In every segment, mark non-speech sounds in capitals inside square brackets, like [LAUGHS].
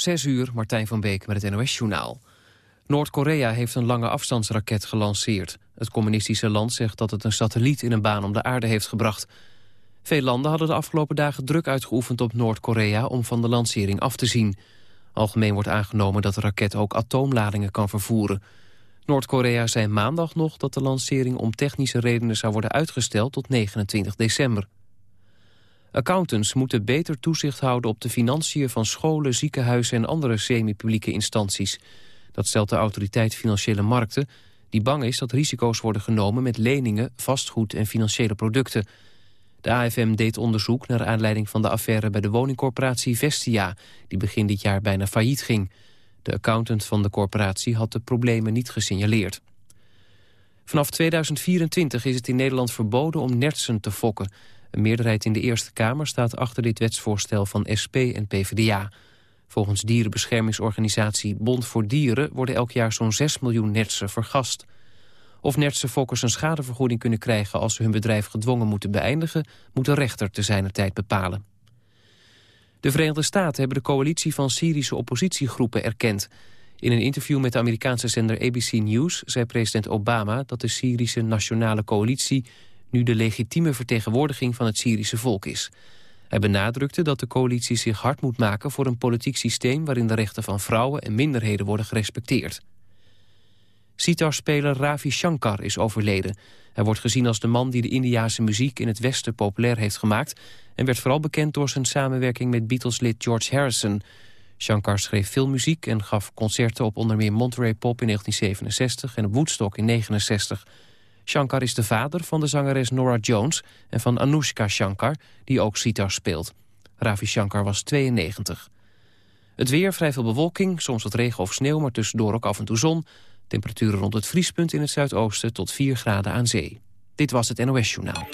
Zes uur, Martijn van Beek met het NOS-journaal. Noord-Korea heeft een lange afstandsraket gelanceerd. Het communistische land zegt dat het een satelliet in een baan om de aarde heeft gebracht. Veel landen hadden de afgelopen dagen druk uitgeoefend op Noord-Korea... om van de lancering af te zien. Algemeen wordt aangenomen dat de raket ook atoomladingen kan vervoeren. Noord-Korea zei maandag nog dat de lancering om technische redenen zou worden uitgesteld tot 29 december. Accountants moeten beter toezicht houden op de financiën van scholen, ziekenhuizen en andere semi-publieke instanties. Dat stelt de autoriteit Financiële Markten, die bang is dat risico's worden genomen met leningen, vastgoed en financiële producten. De AFM deed onderzoek naar aanleiding van de affaire bij de woningcorporatie Vestia, die begin dit jaar bijna failliet ging. De accountant van de corporatie had de problemen niet gesignaleerd. Vanaf 2024 is het in Nederland verboden om nertsen te fokken. Een meerderheid in de Eerste Kamer staat achter dit wetsvoorstel van SP en PvdA. Volgens dierenbeschermingsorganisatie Bond voor Dieren... worden elk jaar zo'n 6 miljoen nertsen vergast. Of nertse fokkers een schadevergoeding kunnen krijgen... als ze hun bedrijf gedwongen moeten beëindigen... moet de rechter te zijner tijd bepalen. De Verenigde Staten hebben de coalitie van Syrische oppositiegroepen erkend. In een interview met de Amerikaanse zender ABC News zei president Obama dat de Syrische Nationale Coalitie nu de legitieme vertegenwoordiging van het Syrische volk is. Hij benadrukte dat de coalitie zich hard moet maken voor een politiek systeem waarin de rechten van vrouwen en minderheden worden gerespecteerd. Sitarspeler Ravi Shankar is overleden. Hij wordt gezien als de man die de Indiase muziek in het Westen populair heeft gemaakt... en werd vooral bekend door zijn samenwerking met Beatles-lid George Harrison. Shankar schreef veel muziek en gaf concerten op onder meer Monterey Pop in 1967 en op Woodstock in 1969. Shankar is de vader van de zangeres Nora Jones en van Anushka Shankar, die ook sitar speelt. Ravi Shankar was 92. Het weer, vrij veel bewolking, soms wat regen of sneeuw, maar tussendoor ook af en toe zon. Temperaturen rond het vriespunt in het zuidoosten tot 4 graden aan zee. Dit was het NOS Journaal.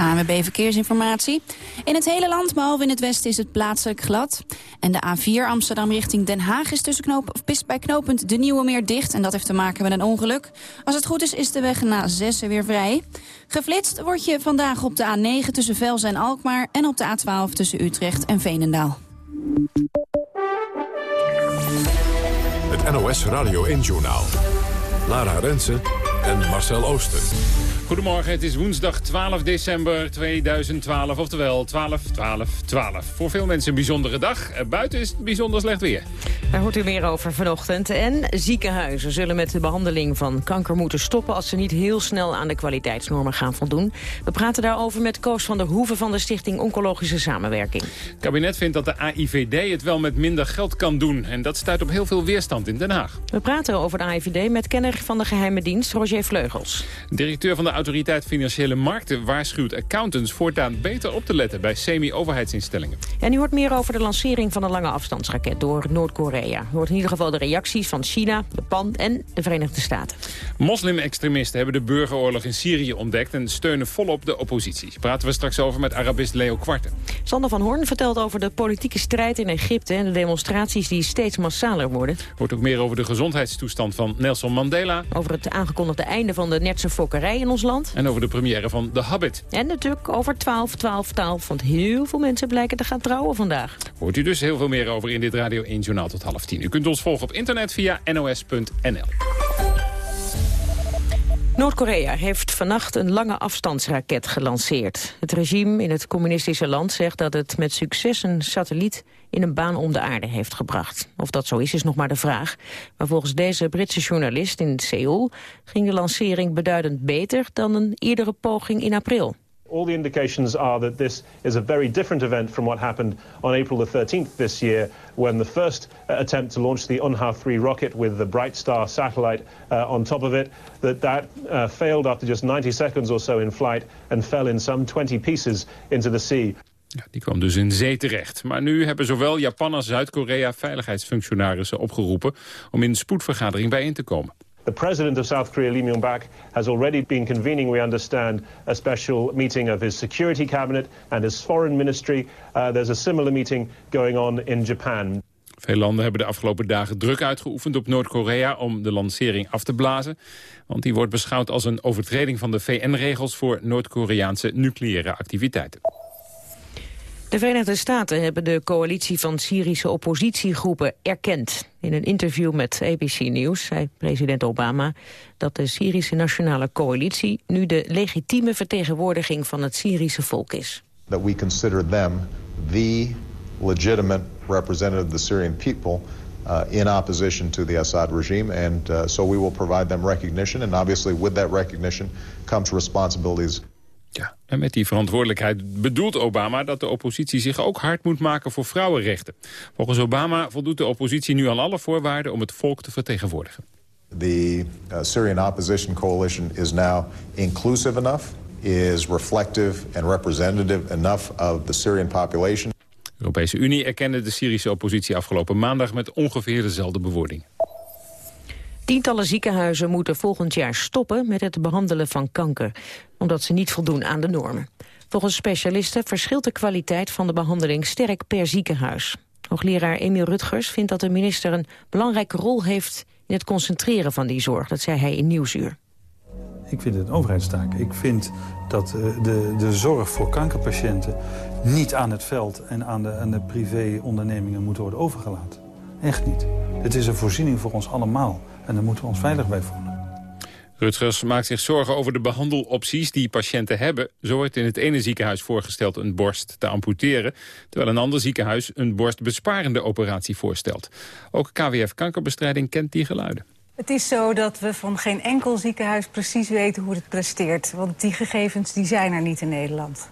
ANWB Verkeersinformatie. In het hele land, behalve in het westen, is het plaatselijk glad. En de A4 Amsterdam richting Den Haag is, tussen knoop, of bij knooppunt De Nieuwe Meer dicht. En dat heeft te maken met een ongeluk. Als het goed is, is de weg na 6 weer vrij. Geflitst word je vandaag op de A9 tussen Velzen en Alkmaar... en op de A12 tussen Utrecht en Veenendaal. Het NOS Radio 1-journaal. Lara Rensen en Marcel Ooster. Goedemorgen, het is woensdag 12 december 2012, oftewel 12, 12, 12. Voor veel mensen een bijzondere dag. Eh, buiten is het bijzonder slecht weer. Daar hoort u meer over vanochtend. En ziekenhuizen zullen met de behandeling van kanker moeten stoppen... als ze niet heel snel aan de kwaliteitsnormen gaan voldoen. We praten daarover met Koos van der Hoeven van de Stichting Oncologische Samenwerking. Het kabinet vindt dat de AIVD het wel met minder geld kan doen. En dat stuit op heel veel weerstand in Den Haag. We praten over de AIVD met kenner van de geheime dienst, Roger Vleugels. Directeur van de Autoriteit Financiële Markten waarschuwt accountants voortaan beter op te letten bij semi-overheidsinstellingen. En u hoort meer over de lancering van een lange afstandsraket door Noord-Korea. U hoort in ieder geval de reacties van China, Japan en de Verenigde Staten. Moslim-extremisten hebben de burgeroorlog in Syrië ontdekt en steunen volop de oppositie. Praten we straks over met Arabist Leo Kwarte. Sander van Hoorn vertelt over de politieke strijd in Egypte en de demonstraties die steeds massaler worden. Hoort ook meer over de gezondheidstoestand van Nelson Mandela. Over het aangekondigde einde van de netse fokkerij in ons land over de première van The Hobbit. En natuurlijk over 12, 12, 12, want heel veel mensen blijken te gaan trouwen vandaag. Hoort u dus heel veel meer over in dit Radio 1 Journaal tot half tien. U kunt ons volgen op internet via nos.nl. Noord-Korea heeft vannacht een lange afstandsraket gelanceerd. Het regime in het communistische land zegt dat het met succes een satelliet in een baan om de aarde heeft gebracht. Of dat zo is, is nog maar de vraag. Maar volgens deze Britse journalist in Seoul ging de lancering beduidend beter dan een eerdere poging in april. All the indications are that this is a very different event from what happened on April the 13th this year when the first uh, attempt to launch the Unha 3 rocket with the Bright Star satellite uh, on top of it, that that uh, failed after just 90 seconds or so in flight and fell in some 20 pieces into the sea. Ja, die kwam dus in zee terecht. Maar nu hebben zowel Japan als Zuid-Korea veiligheidsfunctionarissen opgeroepen om in spoedvergadering bijeen te komen. The president of South Korea, Lee Myung-bak, has already been convening, we understand, a special meeting of his security cabinet and his foreign ministry. Uh, there's a similar meeting going on in Japan. Veel landen hebben de afgelopen dagen druk uitgeoefend op Noord-Korea om de lancering af te blazen. Want die wordt beschouwd als een overtreding van de VN-regels voor Noord-Koreaanse nucleaire activiteiten. De Verenigde Staten hebben de coalitie van Syrische oppositiegroepen erkend. In een interview met ABC News zei president Obama dat de Syrische Nationale Coalitie nu de legitieme vertegenwoordiging van het Syrische volk is. That we consider them the legitimate representative of the Syrian people uh, in opposition to the Assad regime. And uh, so we will provide them recognition. And obviously with that recognition comes responsibilities ja, en met die verantwoordelijkheid bedoelt Obama dat de oppositie zich ook hard moet maken voor vrouwenrechten. Volgens Obama voldoet de oppositie nu aan alle voorwaarden om het volk te vertegenwoordigen. The uh, Syrian Opposition Coalition is now inclusive enough, is reflective and representative enough of the Syrian population. De Europese Unie erkende de Syrische oppositie afgelopen maandag met ongeveer dezelfde bewoording. Tientallen ziekenhuizen moeten volgend jaar stoppen met het behandelen van kanker, omdat ze niet voldoen aan de normen. Volgens specialisten verschilt de kwaliteit van de behandeling sterk per ziekenhuis. Hoogleraar Emiel Rutgers vindt dat de minister een belangrijke rol heeft in het concentreren van die zorg. Dat zei hij in Nieuwsuur. Ik vind het een overheidstaak. Ik vind dat eh, de, de zorg voor kankerpatiënten niet aan het veld en aan de, aan de privé-ondernemingen moet worden overgelaten. Echt niet. Het is een voorziening voor ons allemaal. En daar moeten we ons veilig bij voelen. Rutgers maakt zich zorgen over de behandelopties die patiënten hebben. Zo wordt in het ene ziekenhuis voorgesteld een borst te amputeren... terwijl een ander ziekenhuis een borstbesparende operatie voorstelt. Ook KWF Kankerbestrijding kent die geluiden. Het is zo dat we van geen enkel ziekenhuis precies weten hoe het presteert. Want die gegevens die zijn er niet in Nederland.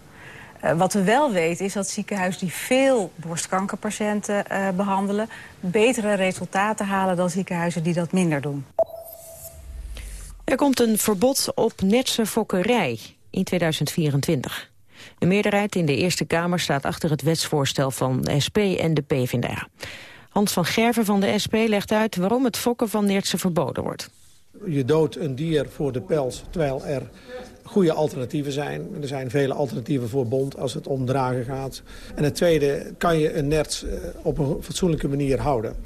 Uh, wat we wel weten is dat ziekenhuizen die veel borstkankerpatiënten uh, behandelen... betere resultaten halen dan ziekenhuizen die dat minder doen. Er komt een verbod op netse fokkerij in 2024. Een meerderheid in de Eerste Kamer staat achter het wetsvoorstel van de SP en de PvdA. Hans van Gerven van de SP legt uit waarom het fokken van nertsen verboden wordt. Je doodt een dier voor de pels, terwijl er goede alternatieven zijn. Er zijn vele alternatieven voor bond als het om dragen gaat. En het tweede, kan je een nerts eh, op een fatsoenlijke manier houden.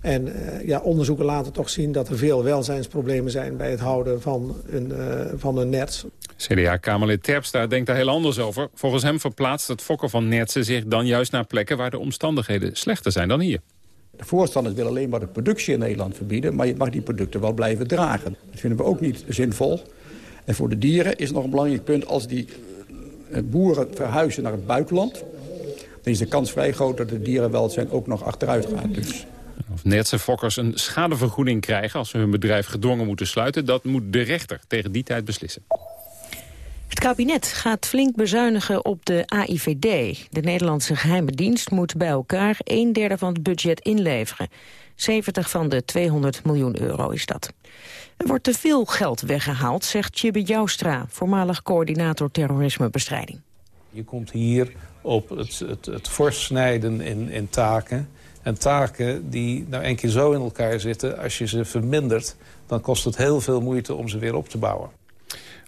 En uh, ja, onderzoeken laten toch zien dat er veel welzijnsproblemen zijn... bij het houden van een, uh, van een nerts. CDA-Kamerlid Terpstra denkt daar heel anders over. Volgens hem verplaatst het fokken van nertsen zich dan juist naar plekken... waar de omstandigheden slechter zijn dan hier. De voorstanders willen alleen maar de productie in Nederland verbieden... maar je mag die producten wel blijven dragen. Dat vinden we ook niet zinvol. En voor de dieren is nog een belangrijk punt... als die boeren verhuizen naar het buitenland... dan is de kans vrij groot dat de dierenwelzijn ook nog achteruit gaat. Dus of Nederlandse fokkers een schadevergoeding krijgen... als ze hun bedrijf gedwongen moeten sluiten... dat moet de rechter tegen die tijd beslissen. Het kabinet gaat flink bezuinigen op de AIVD. De Nederlandse geheime dienst moet bij elkaar een derde van het budget inleveren. 70 van de 200 miljoen euro is dat. Er wordt te veel geld weggehaald, zegt Tjibbe Joustra... voormalig coördinator terrorismebestrijding. Je komt hier op het, het, het in, in taken... En taken die nou een keer zo in elkaar zitten... als je ze vermindert, dan kost het heel veel moeite om ze weer op te bouwen.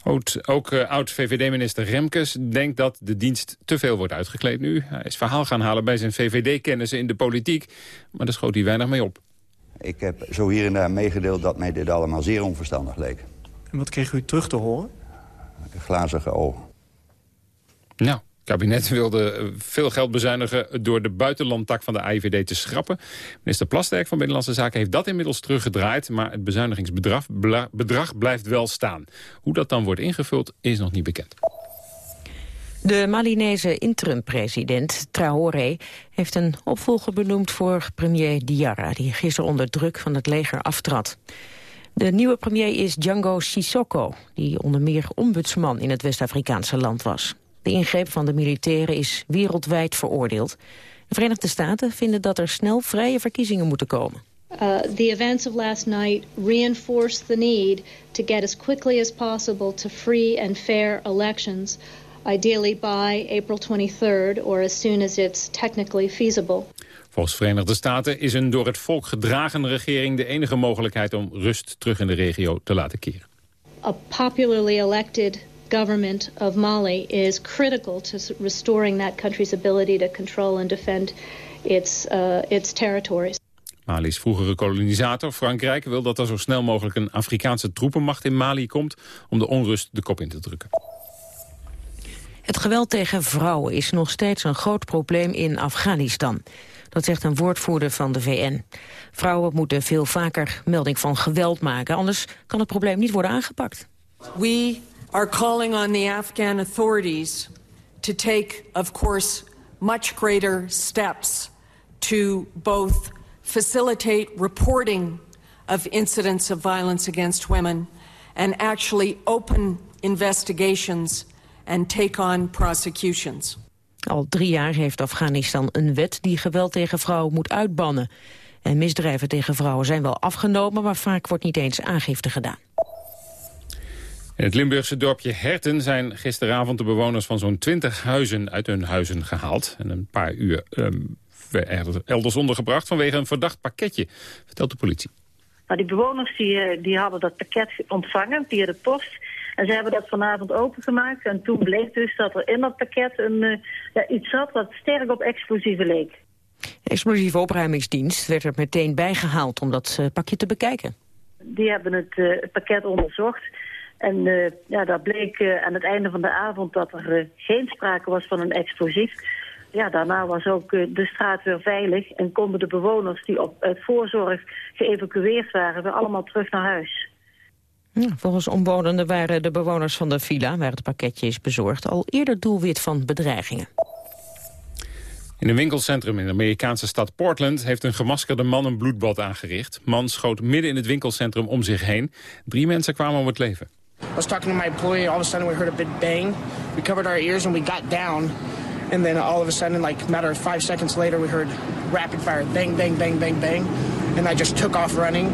Ook, ook uh, oud-VVD-minister Remkes denkt dat de dienst te veel wordt uitgekleed nu. Hij is verhaal gaan halen bij zijn VVD-kennissen in de politiek. Maar daar schoot hij weinig mee op. Ik heb zo hier en daar meegedeeld dat mij dit allemaal zeer onverstandig leek. En wat kreeg u terug te horen? Glazige ogen. Nou, kabinet wilde veel geld bezuinigen door de buitenlandtak van de AIVD te schrappen. Minister Plasterk van Binnenlandse Zaken heeft dat inmiddels teruggedraaid, maar het bezuinigingsbedrag bedrag blijft wel staan. Hoe dat dan wordt ingevuld is nog niet bekend. De Malinese interim-president Traoré heeft een opvolger benoemd voor premier Diarra, die gisteren onder druk van het leger aftrad. De nieuwe premier is Django Sissoko, die onder meer ombudsman in het West-Afrikaanse land was. De ingreep van de militairen is wereldwijd veroordeeld. De Verenigde Staten vinden dat er snel vrije verkiezingen moeten komen. Uh, the events of last night reinforced the need to get as quickly as possible to free and fair elections, ideally by April 23rd or as soon as it's technically feasible. Volgens Verenigde Staten is een door het volk gedragen regering de enige mogelijkheid om rust terug in de regio te laten keren. A popularly elected government of Mali is critical to restoring that country's ability to control and defend its, uh, its territories. Mali's vroegere kolonisator Frankrijk wil dat er zo snel mogelijk een Afrikaanse troepenmacht in Mali komt om de onrust de kop in te drukken. Het geweld tegen vrouwen is nog steeds een groot probleem in Afghanistan. Dat zegt een woordvoerder van de VN. Vrouwen moeten veel vaker melding van geweld maken, anders kan het probleem niet worden aangepakt. We are calling on the Afghan authorities to take, of course, much greater steps to both facilitate reporting of incidents of violence against women and actually open investigations and take on prosecutions. Al drie jaar heeft Afghanistan een wet die geweld tegen vrouwen moet uitbannen. En misdrijven tegen vrouwen zijn wel afgenomen, maar vaak wordt niet eens aangifte gedaan. In het Limburgse dorpje Herten zijn gisteravond de bewoners van zo'n 20 huizen uit hun huizen gehaald. En een paar uur um, elders ondergebracht vanwege een verdacht pakketje, vertelt de politie. Nou, die bewoners die, eh, die hadden dat pakket ontvangen via de post. En ze hebben dat vanavond opengemaakt. En toen bleek dus dat er in dat pakket een, uh, ja, iets zat wat sterk op explosieven leek. De explosieve opruimingsdienst werd er meteen bijgehaald om dat uh, pakje te bekijken. Die hebben het, het pakket onderzocht. En ja, daar bleek aan het einde van de avond dat er geen sprake was van een explosief ja, daarna was ook eh, de straat weer veilig en konden de bewoners die op uit voorzorg geëvacueerd waren weer allemaal terug naar huis. Ja, volgens omwonenden waren de bewoners van de villa, waar het pakketje is bezorgd, al eerder doelwit van bedreigingen. In een winkelcentrum in de Amerikaanse stad Portland heeft een gemaskerde man een bloedbad aangericht. Man schoot midden in het winkelcentrum om zich heen. Drie mensen kwamen om het leven. I was talking to my employee, all of a sudden we heard a big bang. We covered our ears and we got down. And then all of a sudden, like a matter of five seconds later, we heard rapid fire, bang, bang, bang, bang, bang. And I just took off running.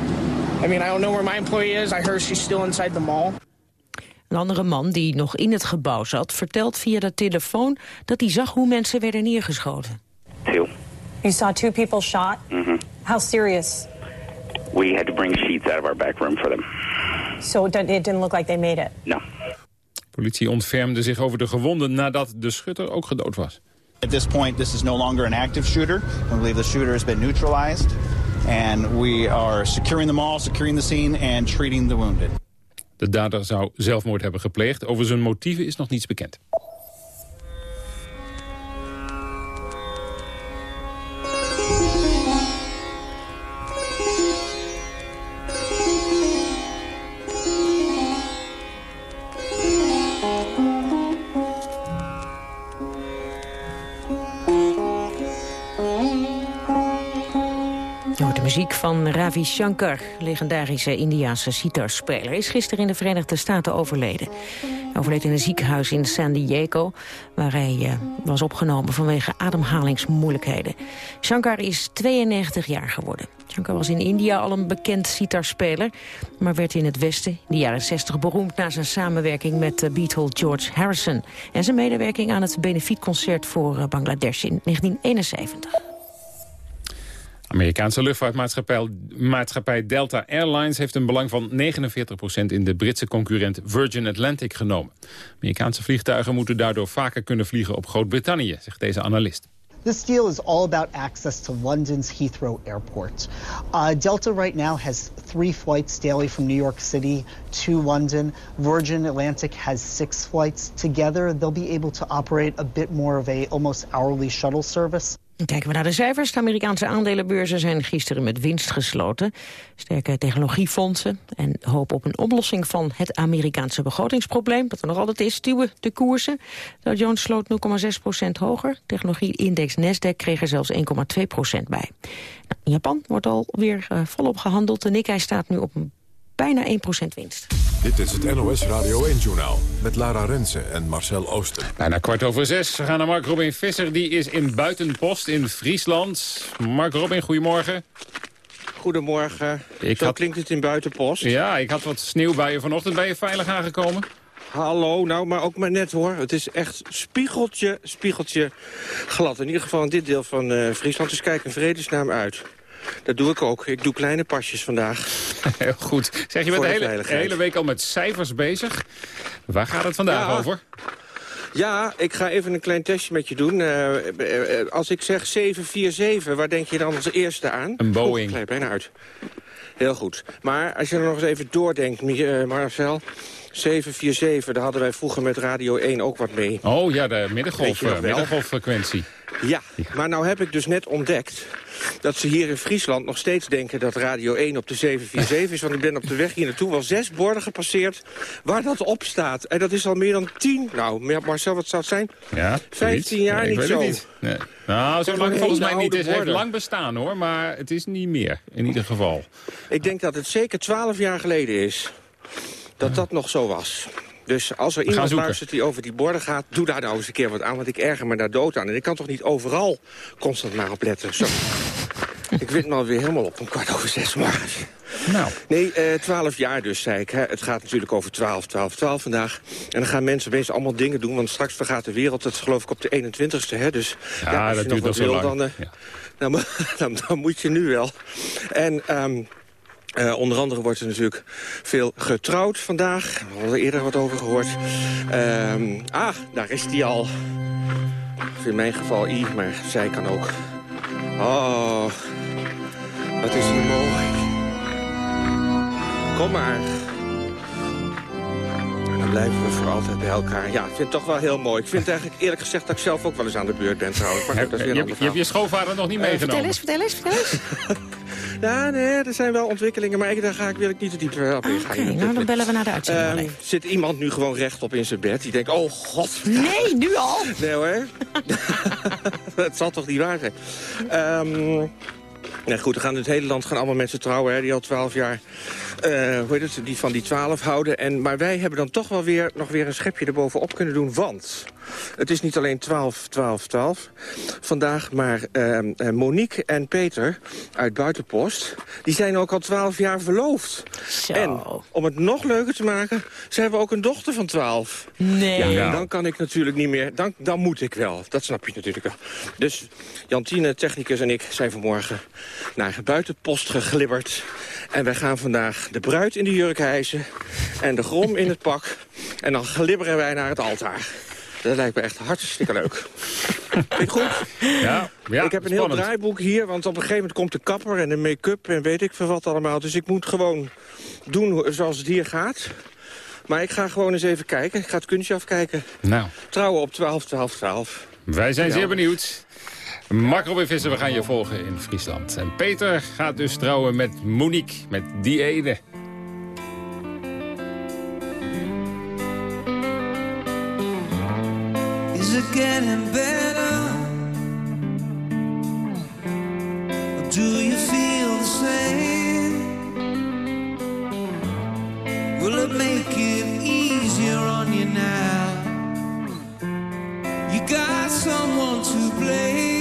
I mean, I don't know where my employee is. I heard she's still inside the mall. Een andere man die nog in het gebouw zat, vertelt via de telefoon dat hij zag hoe mensen werden neergeschoten. Two. You saw two people shot? Mm-hmm. How serious? We had to bring sheets out of our back room for them. So it didn't look like they made it? No. Politie ontfermde zich over de gewonden nadat de schutter ook gedood was. At this point, this is no longer an active shooter. We believe the shooter has been neutralized. And we are securing the mall, securing the scene and treating the wounded. De dader zou zelfmoord hebben gepleegd. Over zijn motieven is nog niets bekend. Muziek van Ravi Shankar, legendarische Indiaanse sitarspeler... is gisteren in de Verenigde Staten overleden. Hij overleed in een ziekenhuis in San Diego... waar hij uh, was opgenomen vanwege ademhalingsmoeilijkheden. Shankar is 92 jaar geworden. Shankar was in India al een bekend sitarspeler... maar werd in het Westen in de jaren 60 beroemd... na zijn samenwerking met de Beatle George Harrison... en zijn medewerking aan het benefietconcert voor uh, Bangladesh in 1971. Amerikaanse luchtvaartmaatschappij Delta Airlines heeft een belang van 49% in de Britse concurrent Virgin Atlantic genomen. Amerikaanse vliegtuigen moeten daardoor vaker kunnen vliegen op Groot-Brittannië, zegt deze analist. This deal is all about access to London's Heathrow Airport. Uh, Delta right now has three flights daily from New York City to London. Virgin Atlantic has six flights. Together, they'll be able to operate a bit more of a almost hourly shuttle service. Kijken we naar de cijfers. De Amerikaanse aandelenbeurzen zijn gisteren met winst gesloten. Sterke technologiefondsen en hoop op een oplossing van het Amerikaanse begrotingsprobleem, dat er nog altijd is, stuwen de koersen. Dow Jones sloot 0,6% hoger. Technologie-index Nasdaq kreeg er zelfs 1,2% bij. Nou, in Japan wordt alweer uh, volop gehandeld. De Nikkei staat nu op een bijna 1% winst. Dit is het NOS Radio 1-journaal met Lara Rensen en Marcel Ooster. Bijna kwart over zes. We gaan naar Mark Robin Visser. Die is in Buitenpost in Friesland. Mark Robin, goedemorgen. Goedemorgen. Ik Zo had... klinkt het in Buitenpost. Ja, ik had wat sneeuw bij je vanochtend. Ben je veilig aangekomen? Hallo, nou, maar ook maar net hoor. Het is echt spiegeltje, spiegeltje glad. In ieder geval in dit deel van uh, Friesland. Dus kijk een vredesnaam uit. Dat doe ik ook. Ik doe kleine pasjes vandaag. [LAUGHS] Heel goed. Zeg, je bent de hele, de hele, week al met cijfers bezig. Waar gaat het vandaag ja. over? Ja, ik ga even een klein testje met je doen. Uh, uh, als ik zeg 747, waar denk je dan als eerste aan? Een Boeing. Oh, bijna uit. Heel goed. Maar als je er nog eens even doordenkt, eh, Marcel... 747, daar hadden wij vroeger met Radio 1 ook wat mee. Oh ja, de middengolf, eh, middengolffrequentie. Ja, maar nou heb ik dus net ontdekt dat ze hier in Friesland nog steeds denken dat Radio 1 op de 747 is. Want ik ben op de weg hier naartoe wel zes borden gepasseerd waar dat op staat. En dat is al meer dan tien, nou Marcel, wat zou het zijn? Ja, 15 jaar Nee, ik niet weet het zo. niet. Nee. Nou, zo lang volgens mij niet. Het heeft lang bestaan hoor, maar het is niet meer. In ieder geval. Ik denk dat het zeker 12 jaar geleden is dat dat nog zo was. Dus als er iemand luistert die over die borden gaat... doe daar nou eens een keer wat aan, want ik erger me daar dood aan. En ik kan toch niet overal constant maar op letten. Zo. [LAUGHS] ik wint me alweer helemaal op om kwart over zes morgens. Nou. Nee, eh 12 jaar dus, zei ik. Hè. Het gaat natuurlijk over 12, 12, 12 vandaag. En dan gaan mensen opeens allemaal dingen doen... want straks vergaat de wereld, dat is geloof ik op de 21ste. Hè. Dus Ja, als dat je nog wat wil, dan, eh, [LAUGHS] dan, dan moet je nu wel. En... ehm, eh, onder andere wordt er natuurlijk veel getrouwd vandaag. We er eerder wat over gehoord. Ehm, ah, daar is die al. In mijn geval I, maar zij kan ook. Oh, wat is hier mooi. Kom maar. Blijven we voor altijd bij elkaar. Ja, ik vind het toch wel heel mooi. Ik vind eigenlijk eerlijk gezegd dat ik zelf ook wel eens aan de beurt ben trouwens. Maar goed, dat is weer Je, een je hebt je schoonvader nog niet Eh, meegenomen. vertel eens, vertel eens. [LAUGHS] Ja, nee, er zijn wel ontwikkelingen, maar ik, daar ga ik, wil ik niet te diep eh, op ingaan. Oké, nou dan bellen we naar de uitzending Ehm, zit iemand nu gewoon rechtop in zijn bed? Die denkt, oh god. Nee, nu al? [LAUGHS] Nee hoor. [LAUGHS] Het zal toch niet waar zijn. Ehm nee, goed, er gaan in het hele land gaan allemaal mensen trouwen... Hè, die al twaalf jaar hoe heet het, die van die twaalf houden. En, maar wij hebben dan toch wel weer, nog weer een schepje erbovenop kunnen doen. Want het is niet alleen 12, 12, 12 vandaag... maar ehm, eh, Monique en Peter uit Buitenpost... die zijn ook al twaalf jaar verloofd. En om het nog leuker te maken... ze hebben ook een dochter van 12. Nee. Ja, en Ja. dan kan ik natuurlijk niet meer. Dan, dan moet ik wel. Dat snap je natuurlijk wel. Dus Jantine, technicus en ik zijn vanmorgen naar buitenpost geglibberd. En wij gaan vandaag de bruid in de jurk hijsen en de grom in het pak. En dan glibberen wij naar het altaar. Dat lijkt me echt hartstikke leuk. [LAUGHS] Vind je goed? Ja, ja, ik heb een heel draaiboek hier, want op een gegeven moment komt de kapper en de make-up en weet ik veel wat allemaal. Dus ik moet gewoon doen zoals het hier gaat. Maar ik ga gewoon eens even kijken. Ik ga het kunstje afkijken. Nou, Trouwen op 12, 12, 12. wij zijn Ja. zeer benieuwd. Mark Robin Visser, we gaan je volgen in Friesland. En Peter gaat dus trouwen met Monique, met die ene. Is it getting better? Do you feel the same? Will make it easier on you now? You got someone to blame.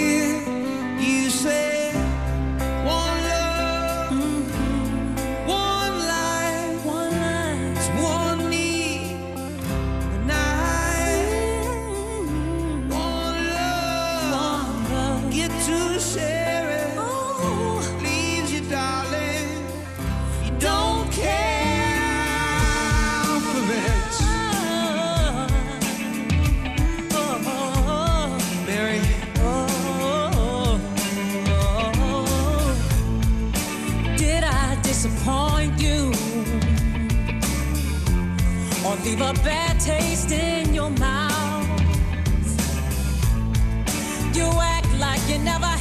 Leave a bad taste in your mouth? You act like you never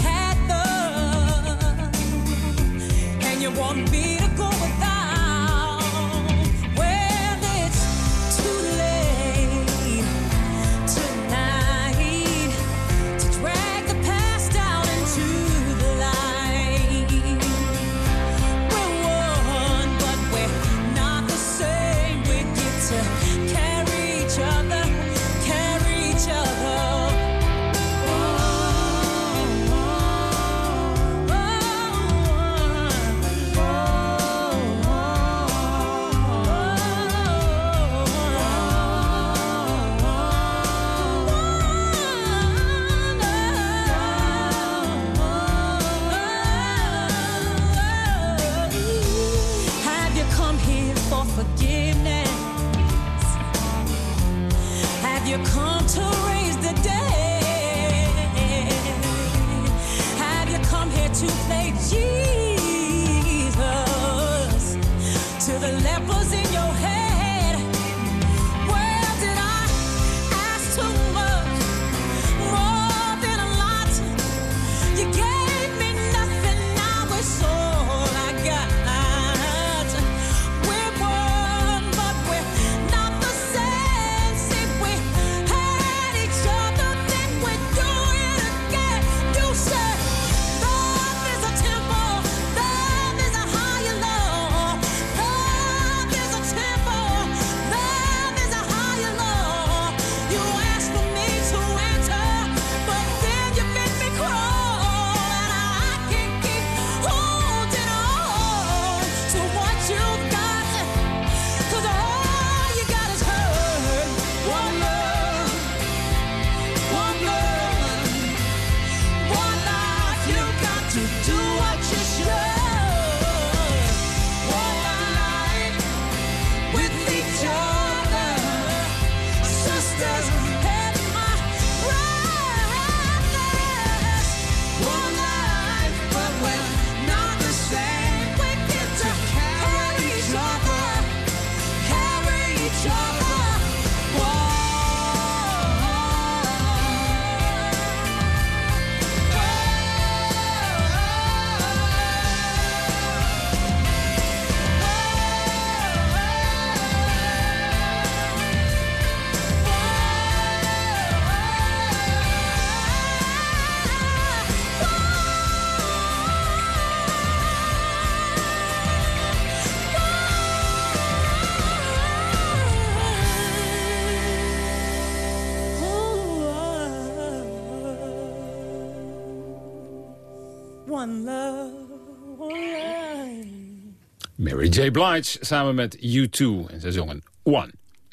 J. Blige samen met U2. En ze zongen One.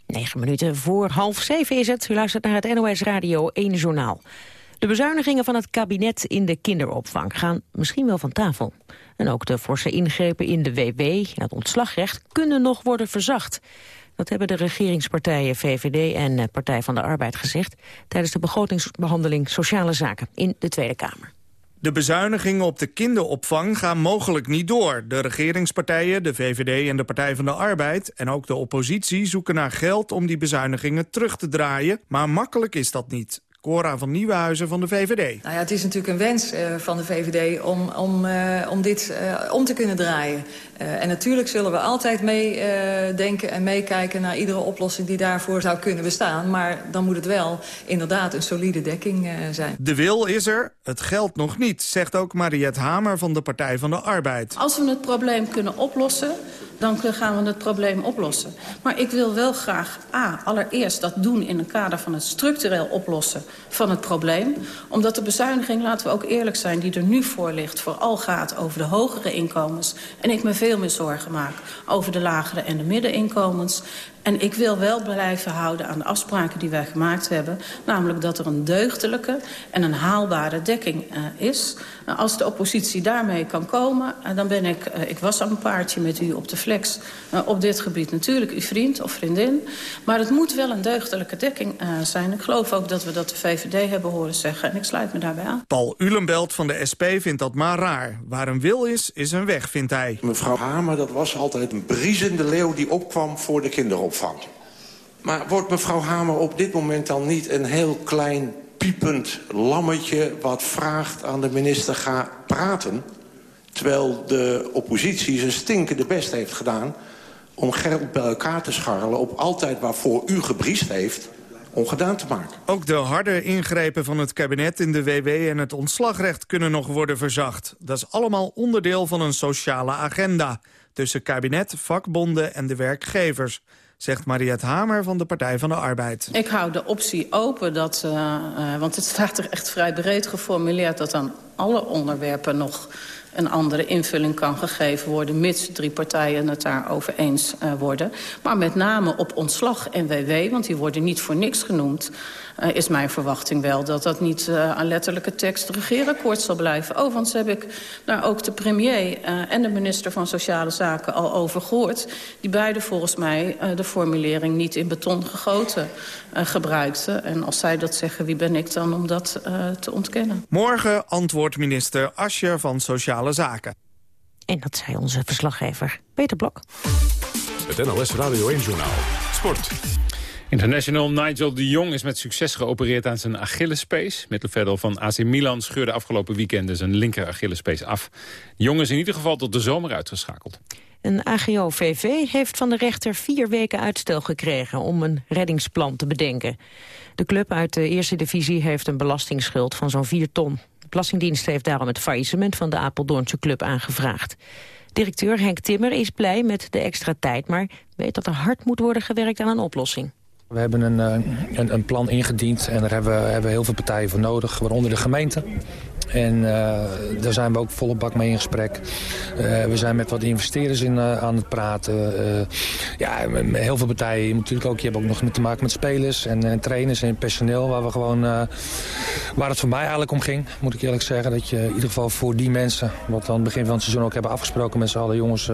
Negen minuten voor half zeven is het. U luistert naar het NOS Radio 1 Journaal. De bezuinigingen van het kabinet in de kinderopvang gaan misschien wel van tafel. En ook de forse ingrepen in de WW en het ontslagrecht kunnen nog worden verzacht. Dat hebben de regeringspartijen VVD en Partij van de Arbeid gezegd... tijdens de begrotingsbehandeling Sociale Zaken in de Tweede Kamer. De bezuinigingen op de kinderopvang gaan mogelijk niet door. De regeringspartijen, de VVD en de Partij van de Arbeid... en ook de oppositie zoeken naar geld om die bezuinigingen terug te draaien. Maar makkelijk is dat niet. Cora van Nieuwenhuizen van de VVD. Nou ja, het is natuurlijk een wens uh, van de VVD om, om, uh, om dit uh, om te kunnen draaien. en natuurlijk zullen we altijd meedenken en meekijken naar iedere oplossing die daarvoor zou kunnen bestaan. Maar dan moet het wel inderdaad een solide dekking zijn. De wil is er, het geld nog niet, zegt ook Mariette Hamer van de Partij van de Arbeid. Als we het probleem kunnen oplossen, dan gaan we het probleem oplossen. Maar ik wil wel graag A, allereerst dat doen in een kader van het structureel oplossen van het probleem. Omdat de bezuiniging, laten we ook eerlijk zijn, die er nu voor ligt... vooral gaat over de hogere inkomens. En ik me veel meer zorgen maak over de lagere en de middeninkomens. En ik wil wel blijven houden aan de afspraken die wij gemaakt hebben. Namelijk dat er een deugdelijke en een haalbare dekking uh, is. Nou, als de oppositie daarmee kan komen, uh, dan ben ik... Uh, ik was aan een paardje met u op de flex op dit gebied. Natuurlijk uw vriend of vriendin. Maar het moet wel een deugdelijke dekking zijn. Ik geloof ook dat we dat de VVD hebben horen zeggen. En ik sluit me daarbij aan. Paul Ulenbelt van de SP vindt dat maar raar. Waar een wil is, is een weg, vindt hij. Mevrouw Hamer, dat was altijd een briesende leeuw die opkwam voor de kinderopvang. Maar wordt mevrouw Hamer op dit moment dan niet een heel klein piepend lammetje... wat vraagt aan de minister ga praten... terwijl de oppositie zijn stinkende best heeft gedaan... om geld bij elkaar te scharrelen op altijd waarvoor u gebriest heeft ongedaan te maken. Ook de harde ingrepen van het kabinet in de WW en het ontslagrecht kunnen nog worden verzacht. Dat is allemaal onderdeel van een sociale agenda tussen kabinet, vakbonden en de werkgevers zegt Mariette Hamer van de Partij van de Arbeid. Ik hou de optie open, dat, uh, uh, want het staat er echt vrij breed geformuleerd... dat aan alle onderwerpen nog een andere invulling kan gegeven worden... mits drie partijen het daarover eens uh, worden. Maar met name op ontslag en WW, want die worden niet voor niks genoemd... Uh, is mijn verwachting wel dat dat niet uh, aan letterlijke tekst regeerakkoord zal blijven. Overigens heb ik daar ook de premier en de minister van Sociale Zaken al over gehoord. Die beide volgens mij de formulering niet in beton gegoten gebruikten. En als zij dat zeggen, wie ben ik dan om dat te ontkennen? Morgen antwoordt minister Ascher van Sociale Zaken. En dat zei onze verslaggever Peter Blok. Het NOS Radio 1-journaal. Sport. International Nigel de Jong is met succes geopereerd aan zijn Achillespees. Middelvelder van AC Milan scheurde afgelopen weekend zijn linker Achillespees af. De Jong is in ieder geval tot de zomer uitgeschakeld. Een AGO-VV heeft van de rechter vier weken uitstel gekregen om een reddingsplan te bedenken. De club uit de eerste divisie heeft een belastingsschuld van zo'n 4 ton. Belastingdienst heeft daarom het faillissement van de Apeldoornse club aangevraagd. Directeur Henk Timmer is blij met de extra tijd, maar weet dat er hard moet worden gewerkt aan een oplossing. We hebben een, eh, een, een, plan ingediend en daar hebben we hebben heel veel partijen voor nodig, waaronder de gemeente. En uh, daar zijn we ook volle bak mee in gesprek. Uh, we zijn met wat investeerders in, aan het praten. ja, heel veel partijen. Je, moet natuurlijk ook, je hebt ook nog te maken met spelers en, en trainers en personeel. Waar, we gewoon, waar het voor mij eigenlijk om ging, moet ik eerlijk zeggen. Dat je in ieder geval voor die mensen, wat we aan het begin van het seizoen ook hebben afgesproken met z'n allen jongens...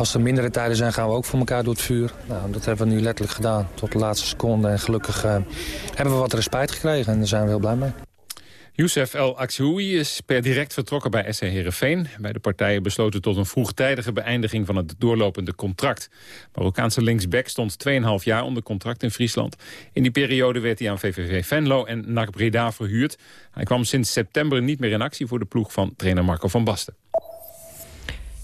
Als er mindere tijden zijn, gaan we ook voor elkaar door het vuur. Nou, dat hebben we nu letterlijk gedaan, tot de laatste seconde. En gelukkig uh, hebben we wat respijt gekregen en daar zijn we heel blij mee. Youssef El Akshoui is per direct vertrokken bij SC Heerenveen. Beide partijen besloten tot een vroegtijdige beëindiging van het doorlopende contract. Marokkaanse linksback stond 2,5 jaar onder contract in Friesland. In die periode werd hij aan VVV Venlo en NAC Breda verhuurd. Hij kwam sinds september niet meer in actie voor de ploeg van trainer Marco van Basten.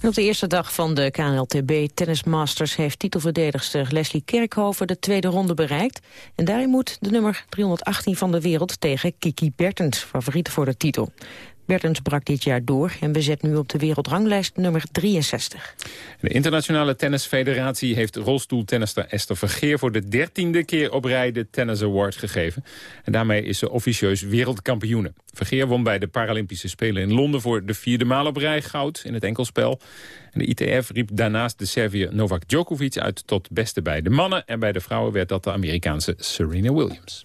Op de eerste dag van de KNLTB Tennis Masters heeft titelverdedigster Leslie Kerkhoven de tweede ronde bereikt. En daarin moet de nummer 318 van de wereld tegen Kiki Bertens, favoriet voor de titel. Bertens brak dit jaar door en bezet nu op de wereldranglijst nummer 63. De Internationale Tennisfederatie heeft rolstoeltennister Esther Vergeer... voor de dertiende keer op rij de Tennis Award gegeven. En daarmee is ze officieus wereldkampioene. Vergeer won bij de Paralympische Spelen in Londen... voor de vierde maal op rij goud in het enkelspel. En de ITF riep daarnaast de Serviër Novak Djokovic uit tot beste bij de mannen. En bij de vrouwen werd dat de Amerikaanse Serena Williams.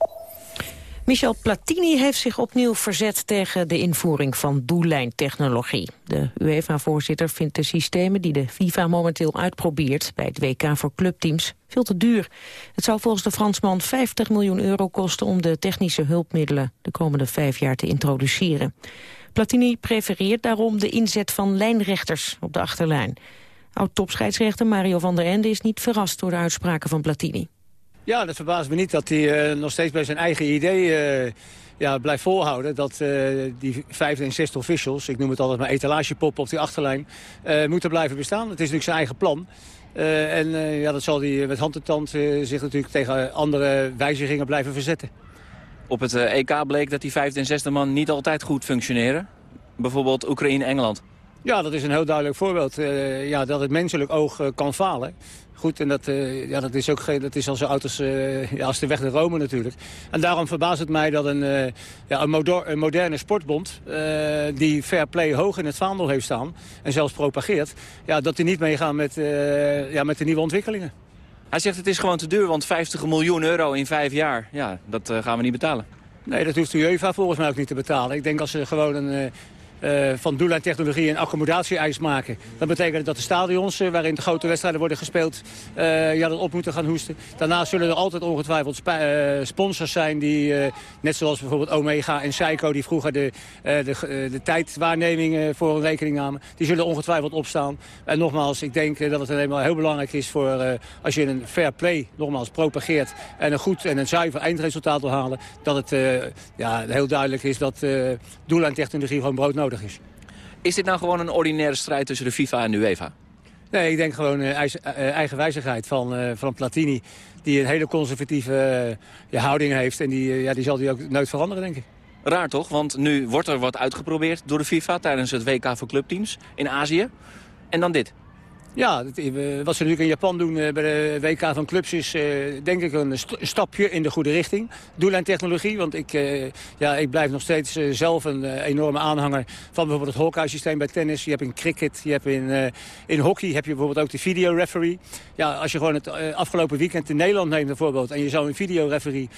Michel Platini heeft zich opnieuw verzet tegen de invoering van doellijntechnologie. De UEFA-voorzitter vindt de systemen die de FIFA momenteel uitprobeert bij het WK voor clubteams veel te duur. Het zou volgens de Fransman 50 miljoen euro kosten om de technische hulpmiddelen de komende vijf jaar te introduceren. Platini prefereert daarom de inzet van lijnrechters op de achterlijn. Oud-topscheidsrechter Mario van der Ende is niet verrast door de uitspraken van Platini. Ja, dat verbaast me niet dat hij uh, nog steeds bij zijn eigen idee uh, ja, blijft volhouden. Dat uh, die vijfde en zesde officials, ik noem het altijd maar etalagepop op die achterlijn, moeten blijven bestaan. Het is natuurlijk zijn eigen plan. en ja, dat zal hij met hand en tand zich natuurlijk tegen andere wijzigingen blijven verzetten. Op het EK bleek dat die vijfde en zesde man niet altijd goed functioneren. Bijvoorbeeld Oekraïne-Engeland. Ja, dat is een heel duidelijk voorbeeld. ja, dat het menselijk oog kan falen. Goed, en dat, uh, ja, dat is ook geen, dat is al zo oud als, uh, ja, als de weg naar Rome natuurlijk. En daarom verbaast het mij dat een, uh, ja, een, moder, een, moderne sportbond... die fair play hoog in het vaandel heeft staan en zelfs propageert... Ja, dat die niet meegaan met, ja, met de nieuwe ontwikkelingen. Hij zegt het is gewoon te duur, want 50 miljoen euro in vijf jaar... ja, dat gaan we niet betalen. Nee, dat hoeft de UEFA volgens mij ook niet te betalen. Ik denk als ze gewoon een uh, van doellijntechnologie een accommodatie-eis maken. Dat betekent dat de stadions uh, waarin de grote wedstrijden worden gespeeld... Uh, ja, dat op moeten gaan hoesten. Daarnaast zullen er altijd ongetwijfeld sponsors zijn... die, net zoals bijvoorbeeld Omega en Seiko... die vroeger de, de, de tijdwaarneming voor een rekening namen... die zullen ongetwijfeld opstaan. En nogmaals, ik denk dat het helemaal heel belangrijk is... voor als je een fair play, nogmaals, propageert... en een goed en een zuiver eindresultaat wil halen... dat het ja, heel duidelijk is dat doellijntechnologie gewoon is. Is dit nou gewoon een ordinaire strijd tussen de FIFA en de UEFA? Nee, ik denk gewoon uh, eigenwijzigheid van, uh, van Platini... die een hele conservatieve uh, houding heeft. En die, ja, die zal die ook nooit veranderen, denk ik. Raar toch? Want nu wordt er wat uitgeprobeerd door de FIFA... tijdens het WK voor clubteams in Azië. En dan dit. Ja, wat ze nu in Japan doen bij de WK van clubs is denk ik een stapje in de goede richting. Doellijntechnologie, want ik, ja, ik blijf nog steeds zelf een enorme aanhanger van bijvoorbeeld het Hawkeye-systeem bij tennis. Je hebt in cricket, je hebt in, in hockey heb je bijvoorbeeld ook de videoreferee. Ja, als je gewoon het afgelopen weekend in Nederland neemt bijvoorbeeld en je zou een videoreferee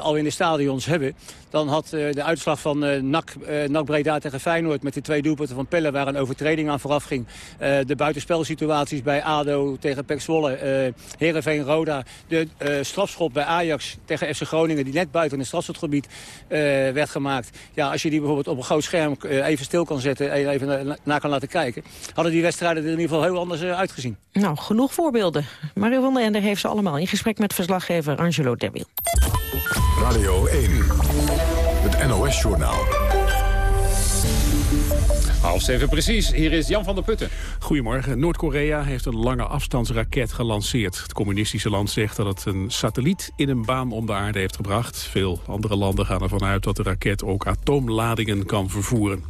al in de stadions hebben, dan had de uitslag van NAC, NAC Breda tegen Feyenoord met de twee doelpunten van Pelle waar een overtreding aan vooraf ging, de buitenspelsituatie situaties bij ADO tegen PEC Zwolle. eh Heerenveen Roda. De eh, strafschop bij Ajax tegen FC Groningen die net buiten het strafschopgebied eh, werd gemaakt. Ja, als je die bijvoorbeeld op een groot scherm eh, even stil kan zetten en even na, naar kan laten kijken. Hadden die wedstrijden er in ieder geval heel anders eh, uitgezien. Nou, genoeg voorbeelden. Mario van der Ende heeft ze allemaal in gesprek met verslaggever Angelo Derwiel. Radio 1, het NOS-journaal. Half zeven precies. Hier is Jan van der Putten. Goedemorgen. Noord-Korea heeft een lange afstandsraket gelanceerd. Het communistische land zegt dat het een satelliet in een baan om de aarde heeft gebracht. Veel andere landen gaan ervan uit dat de raket ook atoomladingen kan vervoeren.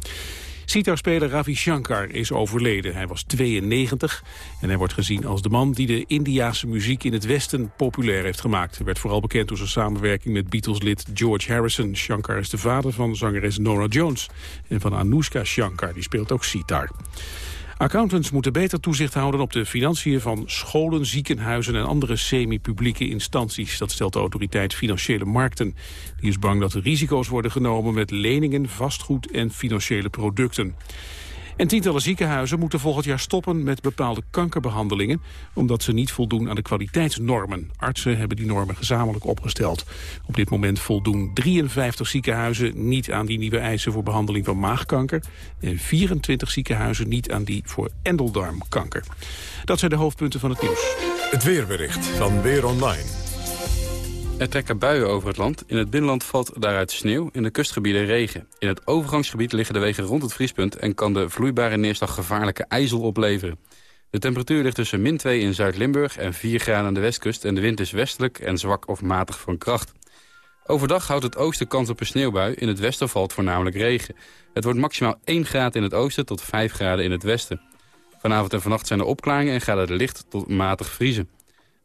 Sitarspeler Ravi Shankar is overleden. Hij was 92 en hij wordt gezien als de man die de Indiase muziek in het Westen populair heeft gemaakt. Hij werd vooral bekend door zijn samenwerking met Beatles-lid George Harrison. Shankar is de vader van zangeres Nora Jones en van Anoushka Shankar, die speelt ook sitar. Accountants moeten beter toezicht houden op de financiën van scholen, ziekenhuizen en andere semi-publieke instanties. Dat stelt de autoriteit Financiële Markten. Die is bang dat er risico's worden genomen met leningen, vastgoed en financiële producten. En tientallen ziekenhuizen moeten volgend jaar stoppen met bepaalde kankerbehandelingen... omdat ze niet voldoen aan de kwaliteitsnormen. Artsen hebben die normen gezamenlijk opgesteld. Op dit moment voldoen 53 ziekenhuizen niet aan die nieuwe eisen... voor behandeling van maagkanker... en 24 ziekenhuizen niet aan die voor endeldarmkanker. Dat zijn de hoofdpunten van het nieuws. Het weerbericht van Weer Online. Er trekken buien over het land. In het binnenland valt daaruit sneeuw, in de kustgebieden regen. In het overgangsgebied liggen de wegen rond het vriespunt... en kan de vloeibare neerslag gevaarlijke ijzel opleveren. De temperatuur ligt tussen min 2 in Zuid-Limburg en 4 graden aan de westkust... en de wind is westelijk en zwak of matig van kracht. Overdag houdt het oosten kans op een sneeuwbui. In het westen valt voornamelijk regen. Het wordt maximaal 1 graad in het oosten tot 5 graden in het westen. Vanavond en vannacht zijn er opklaringen en gaat het licht tot matig vriezen.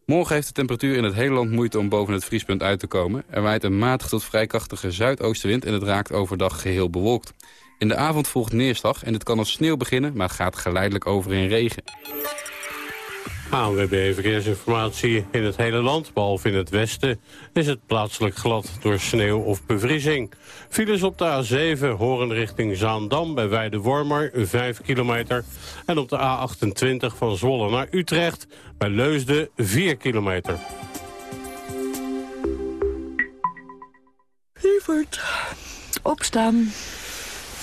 Morgen heeft de temperatuur in het hele land moeite om boven het vriespunt uit te komen. Er waait een matig tot vrij krachtige zuidoostenwind en het raakt overdag geheel bewolkt. In de avond volgt neerslag en het kan als sneeuw beginnen, maar gaat geleidelijk over in regen. ANWB Verkeersinformatie in het hele land, behalve in het westen, is het plaatselijk glad door sneeuw of bevriezing. Files op de A7 horen richting Zaandam bij Weide-Wormer 5 kilometer. En op de A28 van Zwolle naar Utrecht bij Leusden 4 kilometer. Lieverd, opstaan.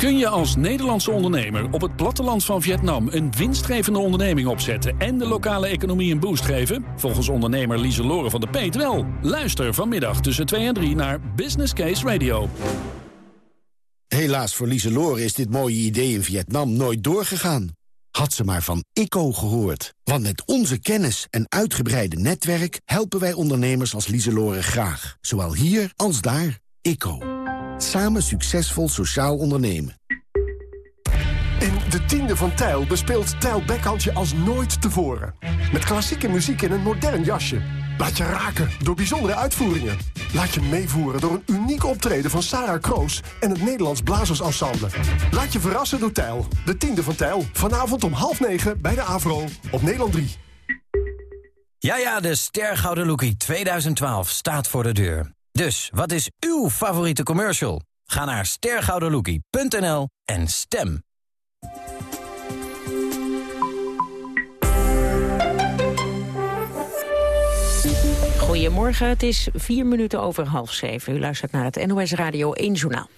Kun je als Nederlandse ondernemer op het platteland van Vietnam... een winstgevende onderneming opzetten en de lokale economie een boost geven? Volgens ondernemer Lieselore van de Peet wel. Luister vanmiddag tussen 2 en 3 naar Business Case Radio. Helaas voor Lieselore is dit mooie idee in Vietnam nooit doorgegaan. Had ze maar van ICO gehoord. Want met onze kennis en uitgebreide netwerk... helpen wij ondernemers als Lieselore graag. Zowel hier als daar. ICO. Samen succesvol sociaal ondernemen. In de tiende van Tijl bespeelt Tijl Bekhandje als nooit tevoren. Met klassieke muziek in een modern jasje. Laat je raken door bijzondere uitvoeringen. Laat je meevoeren door een uniek optreden van Sarah Kroos... en het Nederlands Blazersensemble. Laat je verrassen door Tijl. De tiende van Tijl. Vanavond om half negen bij de AVRO op Nederland 3. Ja, ja, de Stergouden Lookie 2012 staat voor de deur. Dus, wat is uw favoriete commercial? Ga naar stergoudenlookie.nl en stem. Goedemorgen, het is vier minuten over half zeven. U luistert naar het NOS Radio 1 Journaal.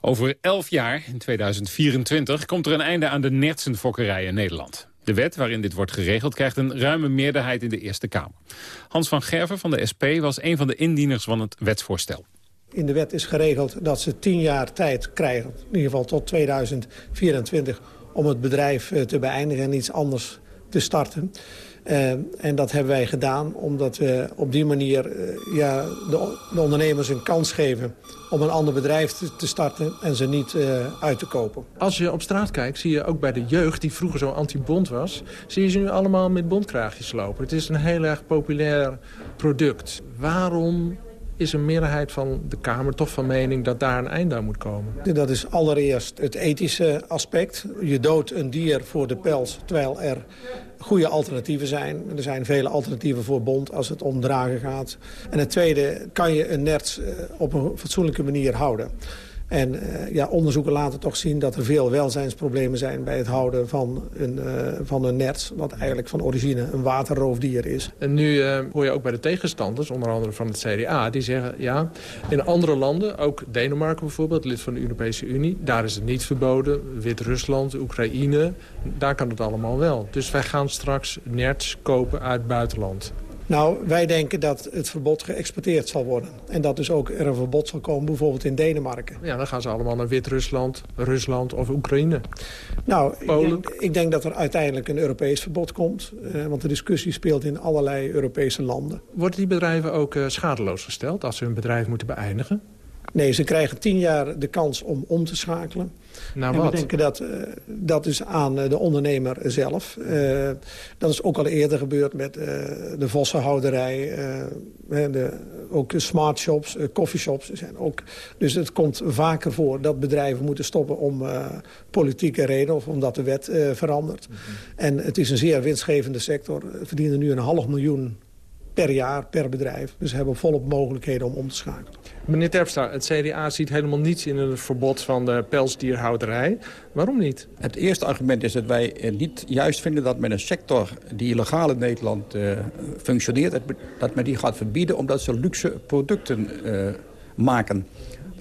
Over elf jaar, in 2024, komt er een einde aan de nertsenfokkerij in Nederland. De wet waarin dit wordt geregeld krijgt een ruime meerderheid in de Eerste Kamer. Hans van Gerven van de SP was een van de indieners van het wetsvoorstel. In de wet is geregeld dat ze tien jaar tijd krijgen, in ieder geval tot 2024... om het bedrijf eh, te beëindigen en iets anders te starten. Uh, en dat hebben wij gedaan omdat we op die manier uh, ja, de, de, ondernemers een kans geven... om een ander bedrijf te, te starten en ze niet uh, uit te kopen. Als je op straat kijkt, zie je ook bij de jeugd... die vroeger zo anti-bond was... zie je ze nu allemaal met bondkraagjes lopen. Het is een heel erg populair product. Waarom is een meerderheid van de Kamer toch van mening dat daar een eind aan moet komen. Dat is allereerst het ethische aspect. Je doodt een dier voor de pels, terwijl er goede alternatieven zijn. Er zijn vele alternatieven voor bond als het om dragen gaat. En het tweede, kan je een nerts eh, op een fatsoenlijke manier houden. En uh, ja, onderzoeken laten toch zien dat er veel welzijnsproblemen zijn... bij het houden van een, uh, van een nerts, wat eigenlijk van origine een waterroofdier is. En nu uh, hoor je ook bij de tegenstanders, onder andere van het CDA... die zeggen, ja, in andere landen, ook Denemarken bijvoorbeeld... lid van de Europese Unie, daar is het niet verboden. Wit-Rusland, Oekraïne, daar kan het allemaal wel. Dus wij gaan straks nerts kopen uit het buitenland. Nou, wij denken dat het verbod geëxporteerd zal worden. En dat dus ook er een verbod zal komen, bijvoorbeeld in Denemarken. Ja, dan gaan ze allemaal naar Wit-Rusland, Rusland of Oekraïne. Nou, Polen. Ik denk, ik denk, dat er uiteindelijk een Europees verbod komt. Uh, want de discussie speelt in allerlei Europese landen. Worden die bedrijven ook uh, schadeloos gesteld als ze hun bedrijf moeten beëindigen? Nee, ze krijgen tien jaar de kans om om te schakelen. Nou, en wat? we denken dat uh, dat is aan uh, de ondernemer zelf. Uh, dat is ook al eerder gebeurd met de vossenhouderij. de, ook smart shops, coffeeshops. Zijn ook, dus het komt vaker voor dat bedrijven moeten stoppen om politieke redenen... of omdat de wet verandert. Mm -hmm. En het is een zeer winstgevende sector. We verdienen nu een half miljoen per jaar, per bedrijf. Dus we hebben volop mogelijkheden om om te schakelen. Meneer Terpstra, het CDA ziet helemaal niets in het verbod van de pelsdierhouderij. Waarom niet? Het eerste argument is dat wij niet juist vinden dat men een sector die illegaal in Nederland uh, functioneert... dat men die gaat verbieden omdat ze luxe producten uh, maken.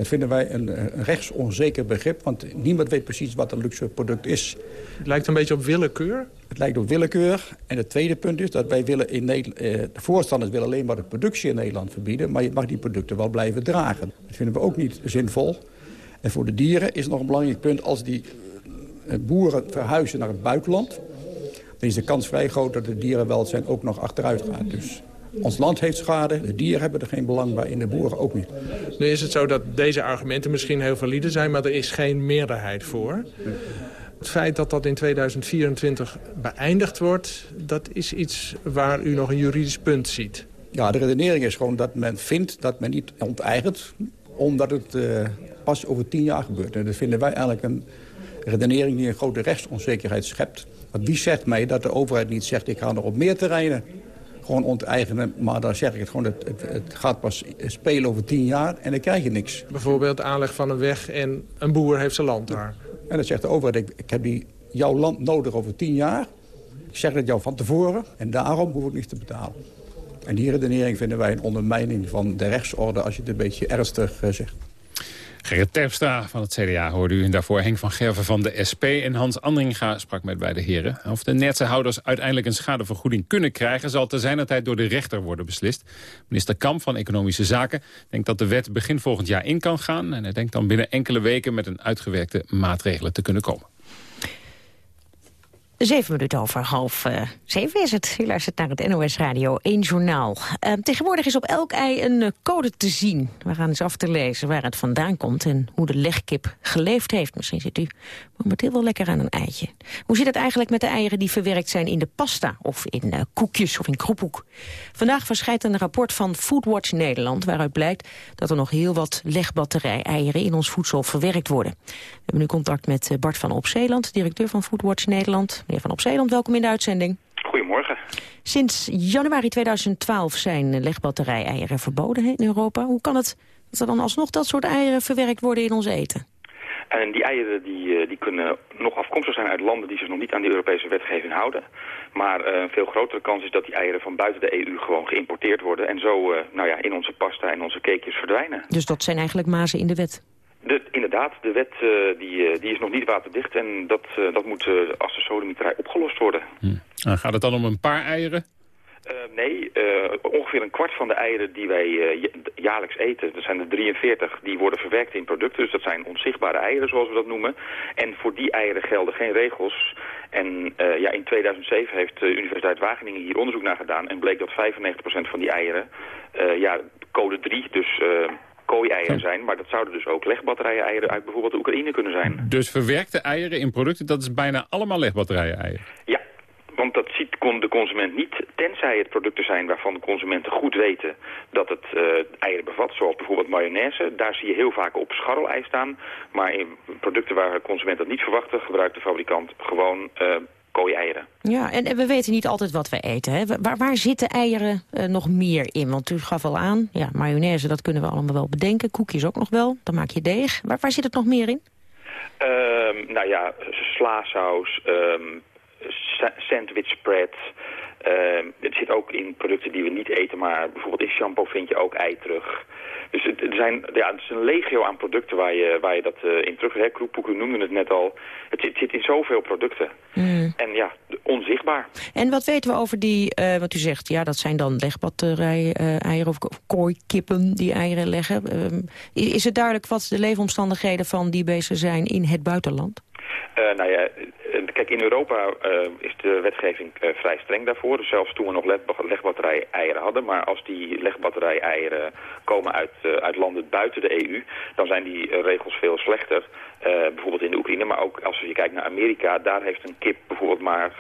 Dat vinden wij een, een rechtsonzeker begrip, want niemand weet precies wat een luxe product is. Het lijkt een beetje op willekeur? Het lijkt op willekeur. En het tweede punt is dat wij willen in Nederland, eh, de voorstanders willen alleen maar de productie in Nederland verbieden, maar je mag die producten wel blijven dragen. Dat vinden we ook niet zinvol. En voor de dieren is nog een belangrijk punt, als die eh, boeren verhuizen naar het buitenland, dan is de kans vrij groot dat de dierenwelzijn ook nog achteruit gaat. Dus ons land heeft schade, de dieren hebben er geen belang bij en de boeren ook niet. Nu is het zo dat deze argumenten misschien heel valide zijn, maar er is geen meerderheid voor. Het feit dat dat in 2024 beëindigd wordt, dat is iets waar u nog een juridisch punt ziet. Ja, de redenering is gewoon dat men vindt dat men niet onteigent, omdat het uh, pas over tien jaar gebeurt. En dat vinden wij eigenlijk een redenering die een grote rechtsonzekerheid schept. Want wie zegt mij dat de overheid niet zegt, ik ga er op meer terreinen gewoon onteigenen. Maar dan zeg ik het gewoon, het, het, het, gaat pas spelen over tien jaar en dan krijg je niks. Bijvoorbeeld aanleg van een weg en een boer heeft zijn land daar. En dan zegt de overheid, ik, ik heb die, jouw land nodig over tien jaar. Ik zeg dat jou van tevoren en daarom hoef ik niets te betalen. En die redenering vinden wij een ondermijning van de rechtsorde als je het een beetje ernstig uh, zegt. Gerrit Terpstra van het CDA hoorde u. En daarvoor Henk van Gerven van de SP. En Hans Andringa sprak met beide heren. Of de netsenhouders uiteindelijk een schadevergoeding kunnen krijgen... zal te zijner tijd door de rechter worden beslist. Minister Kamp van Economische Zaken denkt dat de wet begin volgend jaar in kan gaan. En hij denkt dan binnen enkele weken met een uitgewerkte maatregelen te kunnen komen. Zeven minuten over half uh, zeven is het. U luistert naar het NOS Radio 1 Journaal. Uh, tegenwoordig is op elk ei een uh, code te zien. We gaan eens af te lezen waar het vandaan komt... en hoe de legkip geleefd heeft. Misschien zit u momenteel wel lekker aan een eitje. Hoe zit het eigenlijk met de eieren die verwerkt zijn in de pasta... of in koekjes of in kroephoek? Vandaag verschijnt een rapport van Foodwatch Nederland... waaruit blijkt dat er nog heel wat legbatterij-eieren... in ons voedsel verwerkt worden. We hebben nu contact met Bart van Opzeeland, directeur van Foodwatch Nederland... Meneer Van Opzeeland, welkom in de uitzending. Goedemorgen. Sinds januari 2012 zijn legbatterij-eieren verboden in Europa. Hoe kan het dat er dan alsnog dat soort eieren verwerkt worden in ons eten? En die eieren die, die kunnen nog afkomstig zijn uit landen die zich nog niet aan de Europese wetgeving houden. Maar een veel grotere kans is dat die eieren van buiten de EU gewoon geïmporteerd worden. En zo nou ja, in onze pasta en onze cakejes verdwijnen. Dus dat zijn eigenlijk mazen in de wet? De, inderdaad, de wet uh, die, uh, die is nog niet waterdicht en dat, uh, dat moet als de sodemieterij opgelost worden. Hm. gaat het dan om een paar eieren? nee, ongeveer een kwart van de eieren die wij jaarlijks eten, dat zijn er 43, die worden verwerkt in producten. Dus dat zijn onzichtbare eieren zoals we dat noemen. En voor die eieren gelden geen regels. En ja, in 2007 heeft de Universiteit Wageningen hier onderzoek naar gedaan en bleek dat 95% van die eieren, ja, code 3, dus kooi-eieren zijn. Maar dat zouden dus ook legbatterijen-eieren uit bijvoorbeeld de Oekraïne kunnen zijn. Dus verwerkte eieren in producten, dat is bijna allemaal legbatterijen-eieren? Ja, want dat ziet de consument niet, tenzij het producten zijn waarvan de consumenten goed weten dat het uh, eieren bevat, zoals bijvoorbeeld mayonaise. Daar zie je heel vaak op scharrelei staan. Maar in producten waar de consument dat niet verwachten, gebruikt de fabrikant gewoon uh, kooi-eieren. Ja, en, we weten niet altijd wat we eten. Hè? Waar, waar zitten eieren uh, nog meer in? Want u gaf al aan, ja, mayonaise, dat kunnen we allemaal wel bedenken. Koekjes ook nog wel, dan maak je deeg. Waar, waar zit het nog meer in? Um, nou ja, slaasaus, um, sandwich spread. Uh, het zit ook in producten die we niet eten, maar bijvoorbeeld in shampoo vind je ook ei terug. Dus het, er zijn, ja, het is een legio aan producten waar je, waar je dat uh, in terug u noemde het net al. Het zit, zit in zoveel producten. Mm. En ja, onzichtbaar. En wat weten we over die, uh, wat u zegt, ja, dat zijn dan legbatterij uh, eieren of kooikippen die eieren leggen. is het duidelijk wat de leefomstandigheden van die beesten zijn in het buitenland? Nou ja, kijk, in Europa uh, is de wetgeving uh, vrij streng daarvoor. Dus zelfs toen we nog legbatterij-eieren hadden. Maar als die legbatterij-eieren komen uit, uit landen buiten de EU... dan zijn die regels veel slechter. Bijvoorbeeld in de Oekraïne, maar ook als je kijkt naar Amerika... daar heeft een kip bijvoorbeeld maar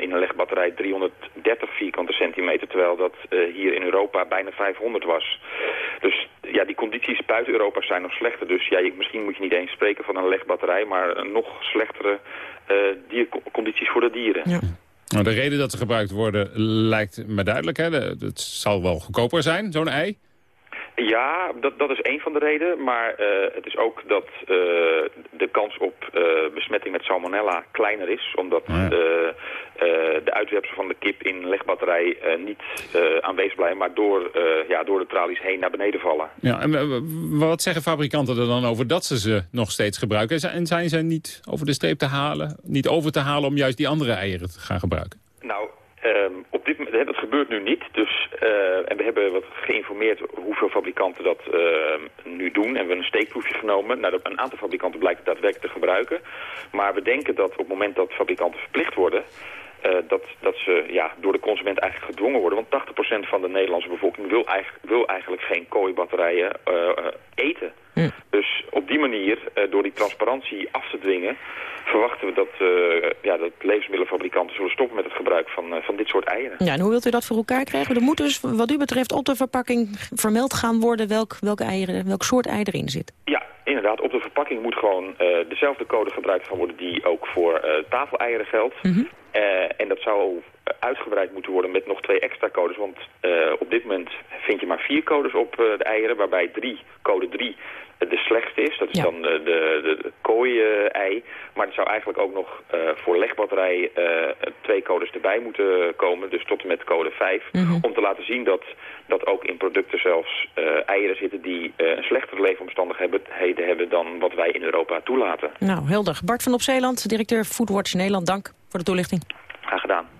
in een legbatterij 330 vierkante centimeter... terwijl dat hier in Europa bijna 500 was. Dus ja, die condities buiten Europa zijn nog slechter. Dus ja, misschien moet je niet eens spreken van een legbatterij... maar een nog slechtere uh, diercondities voor de dieren. Ja. Nou, de reden dat ze gebruikt worden lijkt me duidelijk. Hè? Het zal wel goedkoper zijn, zo'n ei. Ja, dat, dat is een van de redenen. Maar uh, het is ook dat uh, de kans op uh, besmetting met salmonella kleiner is. Omdat ja. de, de uitwerpsel van de kip in legbatterij niet aanwezig blijven. Maar door, ja, door de tralies heen naar beneden vallen. Ja, en wat zeggen fabrikanten er dan over dat ze ze nog steeds gebruiken? En zijn ze niet over de streep te halen, niet over te halen om juist die andere eieren te gaan gebruiken? Nou, Um, dit dat gebeurt nu niet. Dus, uh, en we hebben wat geïnformeerd hoeveel fabrikanten dat uh, nu doen. En we hebben een steekproefje genomen. Nou, een aantal fabrikanten blijkt het daadwerkelijk te gebruiken. Maar we denken dat op het moment dat fabrikanten verplicht worden... Uh, dat, dat ze ja, door de consument eigenlijk gedwongen worden. Want 80% van de Nederlandse bevolking wil, eigenlijk, wil eigenlijk geen kooibatterijen eten. Hm. Dus op die manier, door die transparantie af te dwingen verwachten we dat, uh, ja, dat levensmiddelenfabrikanten zullen stoppen met het gebruik van, uh, van dit soort eieren. Ja, en hoe wilt u dat voor elkaar krijgen? Er moet dus wat u betreft op de verpakking vermeld gaan worden welk, welk, eieren, welk soort ei erin zit. Ja, inderdaad. Op de verpakking moet gewoon uh, dezelfde code gebruikt gaan worden die ook voor tafeleieren geldt. Mm -hmm. en dat zou uitgebreid moeten worden met nog twee extra codes. Want op dit moment vind je maar vier codes op de eieren, waarbij drie, code 3 de slechtste is. Dat is dan de, de, de kooi-ei. Maar er zou eigenlijk ook nog uh, voor legbatterij uh, twee codes erbij moeten komen. Dus tot en met code 5. Mm -hmm. Om te laten zien dat, dat ook in producten zelfs uh, eieren zitten... die een slechtere leefomstandigheden hebben dan wat wij in Europa toelaten. Nou, helder. Bart van Opzeeland, directeur Foodwatch Nederland. Dank voor de toelichting. Graag gedaan.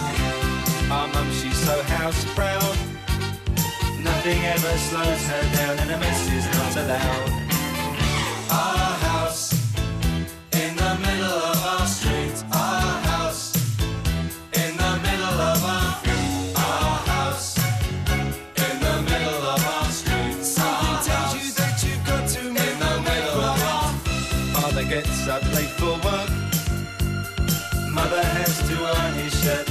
Our mum, she's so house proud. Nothing ever slows her down, and a mess is not allowed. Our house in the middle of our street. Our house in the middle of our. Our house in the middle of our street. Something tells you that you've got to in the middle of our. Father gets up late for work. Mother has to iron his shirt.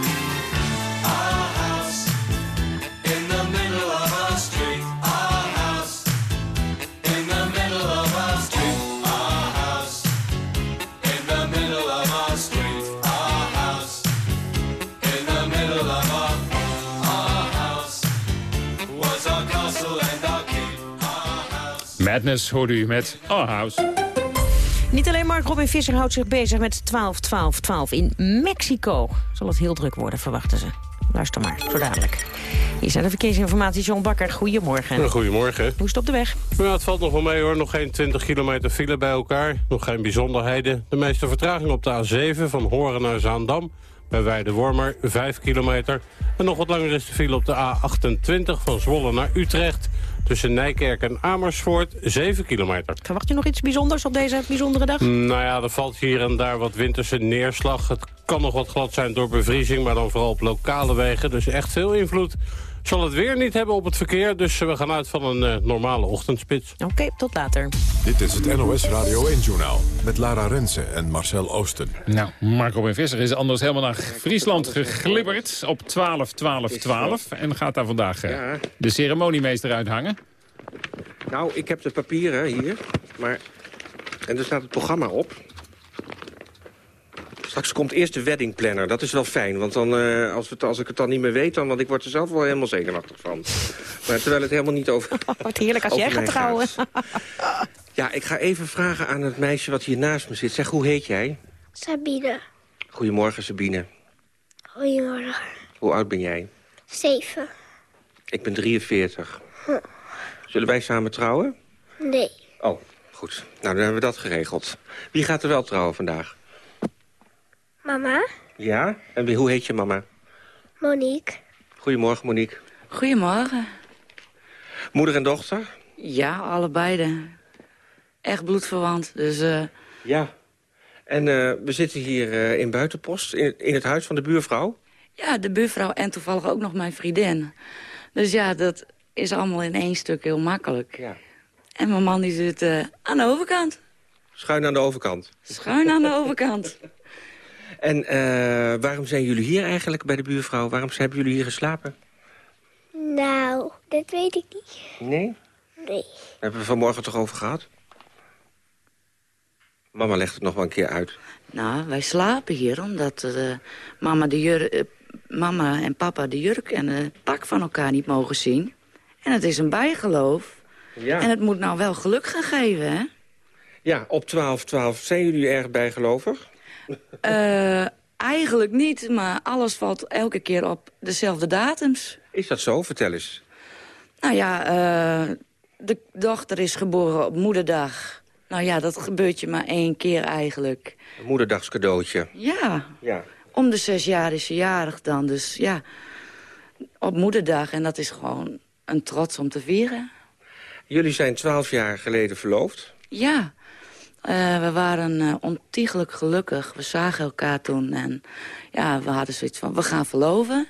Madness hoorde u met Our House. Niet alleen Mark Robin Visser houdt zich bezig met 12-12-12. In Mexico zal het heel druk worden, verwachten ze. Luister maar, zo dadelijk. Hier zijn de verkeersinformatie, John Bakker. Goedemorgen. Goedemorgen. Hoe is het op de weg? Ja, het valt nog wel mee hoor. Nog geen 20 kilometer file bij elkaar. Nog geen bijzonderheden. De meeste vertraging op de A7 van Horen naar Zaandam. Bij Weidewormer 5 kilometer. En nog wat langer is de file op de A28 van Zwolle naar Utrecht. Tussen Nijkerk en Amersfoort 7 kilometer. Verwacht u nog iets bijzonders op deze bijzondere dag? Nou ja, er valt hier en daar wat winterse neerslag. Het kan nog wat glad zijn door bevriezing, maar dan vooral op lokale wegen. Dus echt veel invloed zal het weer niet hebben op het verkeer. Dus we gaan uit van een eh, normale ochtendspits. Oké, tot later. Dit is het NOS Radio 1-journaal met Lara Rensen en Marcel Oosten. Nou, Marco en Visser is anders helemaal naar Friesland geglibberd op 12-12-12. En gaat daar vandaag eh, Ja. de ceremoniemeester uithangen. Nou, ik heb de papieren hier, maar... En er staat het programma op. Straks komt eerst de weddingplanner. Dat is wel fijn, want dan, eh, als, het, als ik het dan niet meer weet... dan, want ik word er zelf wel helemaal zenuwachtig van. [LAUGHS] Maar terwijl het helemaal niet over... [LAUGHS] Wat heerlijk als jij gaat trouwen. [LAUGHS] Ja, ik ga even vragen aan het meisje wat hier naast me zit. Zeg, hoe heet jij? Sabine, Goedemorgen, Sabine. goedemorgen. Hoe oud ben jij? Zeven. Ik ben 43. Zullen wij samen trouwen? Nee. Oh, goed. Nou, dan hebben we dat geregeld. Wie gaat er wel trouwen vandaag? Mama, Ja? En wie- hoe heet je mama? Monique. Goedemorgen, Monique. Goedemorgen. Moeder en dochter? Ja, allebei. de- Echt bloedverwant. Dus eh, Ja. En eh, we zitten hier eh, in Buitenpost, in, in het huis van de buurvrouw. ja, de buurvrouw en toevallig ook nog mijn vriendin. Dus ja, dat is allemaal in één stuk heel makkelijk. Ja. En mijn man die zit eh, aan de overkant. Schuin aan de overkant. Schuin aan de overkant. [LAUGHS] En eh, waarom zijn jullie hier eigenlijk bij de buurvrouw? Waarom hebben jullie hier geslapen? Nou, dat weet ik niet. Nee? Nee. Daar hebben we vanmorgen toch over gehad? Mama legt het nog wel een keer uit. Nou, wij slapen hier omdat eh, mama, de jur eh, mama en papa de jurk en het pak van elkaar niet mogen zien. En het is een bijgeloof. Ja. En het moet nou wel geluk gaan geven, hè? Ja, op 12-12. Zijn jullie erg bijgelovig? Eh, eigenlijk niet, maar alles valt elke keer op dezelfde datums. Is dat zo? Vertel eens. Nou ja, eh, de dochter is geboren op moederdag. Nou ja, dat gebeurt je maar één keer eigenlijk. Een moederdagscadeautje. Ja, Ja. om de zes jaar is ze jarig dan. Dus ja, op moederdag. En dat is gewoon een trots om te vieren. Jullie zijn 12 jaar geleden verloofd. Ja, eh, we waren eh, ontiegelijk gelukkig. We zagen elkaar toen en ja, we hadden zoiets van, we gaan verloven.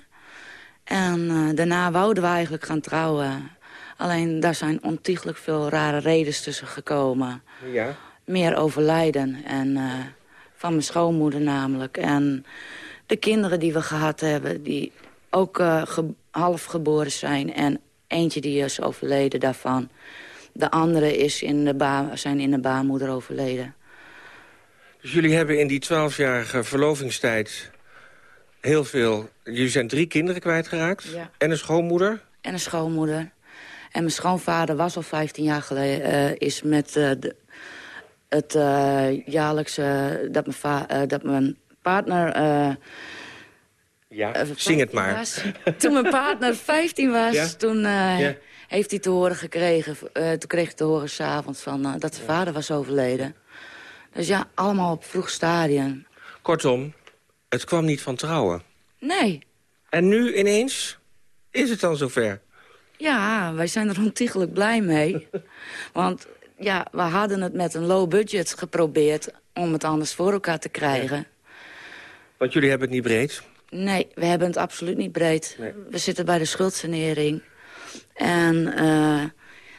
En eh, daarna wouden we eigenlijk gaan trouwen. Alleen daar zijn ontiegelijk veel rare redenen tussen gekomen. Ja. Meer overlijden en van mijn schoonmoeder namelijk. En de kinderen die we gehad hebben, die ook ge- half geboren zijn. En eentje die is overleden daarvan. De andere is in de ba zijn in de baarmoeder overleden. Dus jullie hebben in die 12-jarige verlovingstijd heel veel... Jullie zijn drie kinderen kwijtgeraakt. Ja. En een schoonmoeder. En een schoonmoeder. En mijn schoonvader was al 15 jaar geleden... eh, is met eh, de, het eh, jaarlijkse... Dat mijn, dat mijn partner... Ja, zing het 15 maar. was. Toen mijn partner 15 was, Ja? toen Ja. Heeft hij te horen gekregen... eh, toen kreeg hij te horen s'avonds van eh, dat zijn vader was overleden. Dus ja, allemaal op vroeg stadium. Kortom, het kwam niet van trouwen. Nee, En nu ineens is het dan zover. Ja, wij zijn er ontiegelijk blij mee. [LAUGHS] Want Ja, we hadden het met een low budget geprobeerd om het anders voor elkaar te krijgen. Want jullie hebben het niet breed. Nee, we hebben het absoluut niet breed. We zitten bij de schuldsanering. En eh,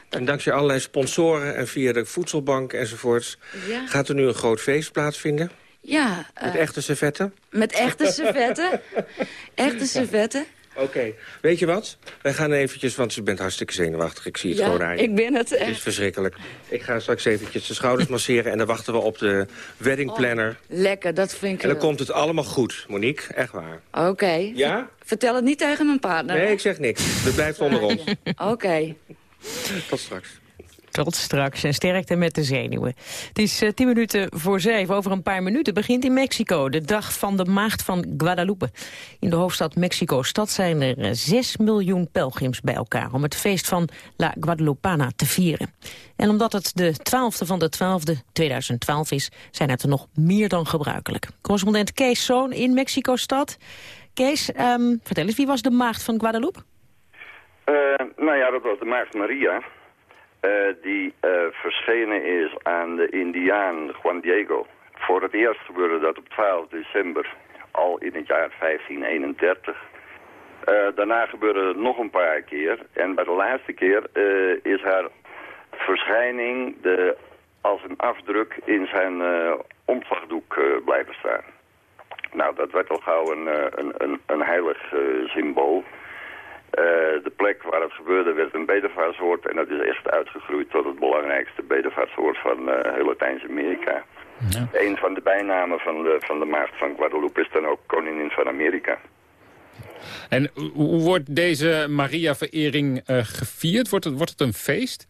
En dankzij allerlei sponsoren en via de voedselbank enzovoorts... Ja. gaat er nu een groot feest plaatsvinden. ja, Met eh, echte servetten. met echte servetten. [LAUGHS] echte servetten. Oké. Weet je wat? Wij gaan eventjes, want je bent hartstikke zenuwachtig. Ik zie het Ja, gewoon aan je. ik ben het Het is verschrikkelijk. Ik ga straks eventjes de schouders masseren... en dan wachten we op de wedding planner. Lekker, dat vind ik En dan komt het allemaal goed, Monique. Echt waar. Oké. Ja? Vertel het niet tegen mijn partner. Nee, ik zeg niks. Het blijft onder [LAUGHS] ons. Oké. Tot straks. Tot straks en sterkte met de zenuwen. Het is eh, tien minuten voor zeven. Over een paar minuten begint in Mexico de dag van de maagd van Guadalupe. In de hoofdstad Mexico-stad zijn er eh, zes miljoen pelgrims bij elkaar... om het feest van La Guadalupana te vieren. En omdat het de twaalfde van de twaalfde 2012 is... zijn het er nog meer dan gebruikelijk. Correspondent Kees Zoon in Mexico-stad. Kees, ehm, vertel eens, wie was de maagd van Guadalupe? Eh, nou ja, dat was de Maagd Maria. Eh, die eh, verschenen is aan de Indiaan Juan Diego. Voor het eerst gebeurde dat op 12 december, al in het jaar 1531. Eh, daarna gebeurde het nog een paar keer. En bij de laatste keer is haar verschijning de, als een afdruk in zijn omslagdoek blijven staan. Nou, dat werd al gauw een, een, een, een heilig symbool. Eh, de plek waar het gebeurde werd een bedevaartsoord en dat is echt uitgegroeid tot het belangrijkste bedevaartsoord van eh, heel Latijns-Amerika. Een van de bijnamen van de, van de maagd van Guadalupe is dan ook koningin van Amerika. En hoe- hoe wordt deze Maria-verering eh, gevierd? Wordt het, wordt het een feest?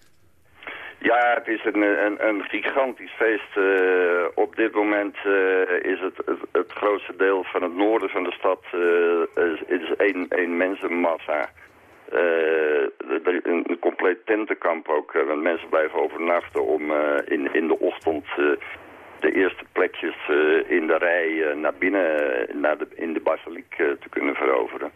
Ja, het is een, een, een gigantisch feest. Eh, op dit moment eh, is het, het grootste deel van het noorden van de stad eh, is, is één, één mensenmassa. Een, een compleet tentenkamp ook, want mensen blijven overnachten om in, in de ochtend de eerste plekjes in de rij naar binnen, naar de, in de basiliek te kunnen veroveren.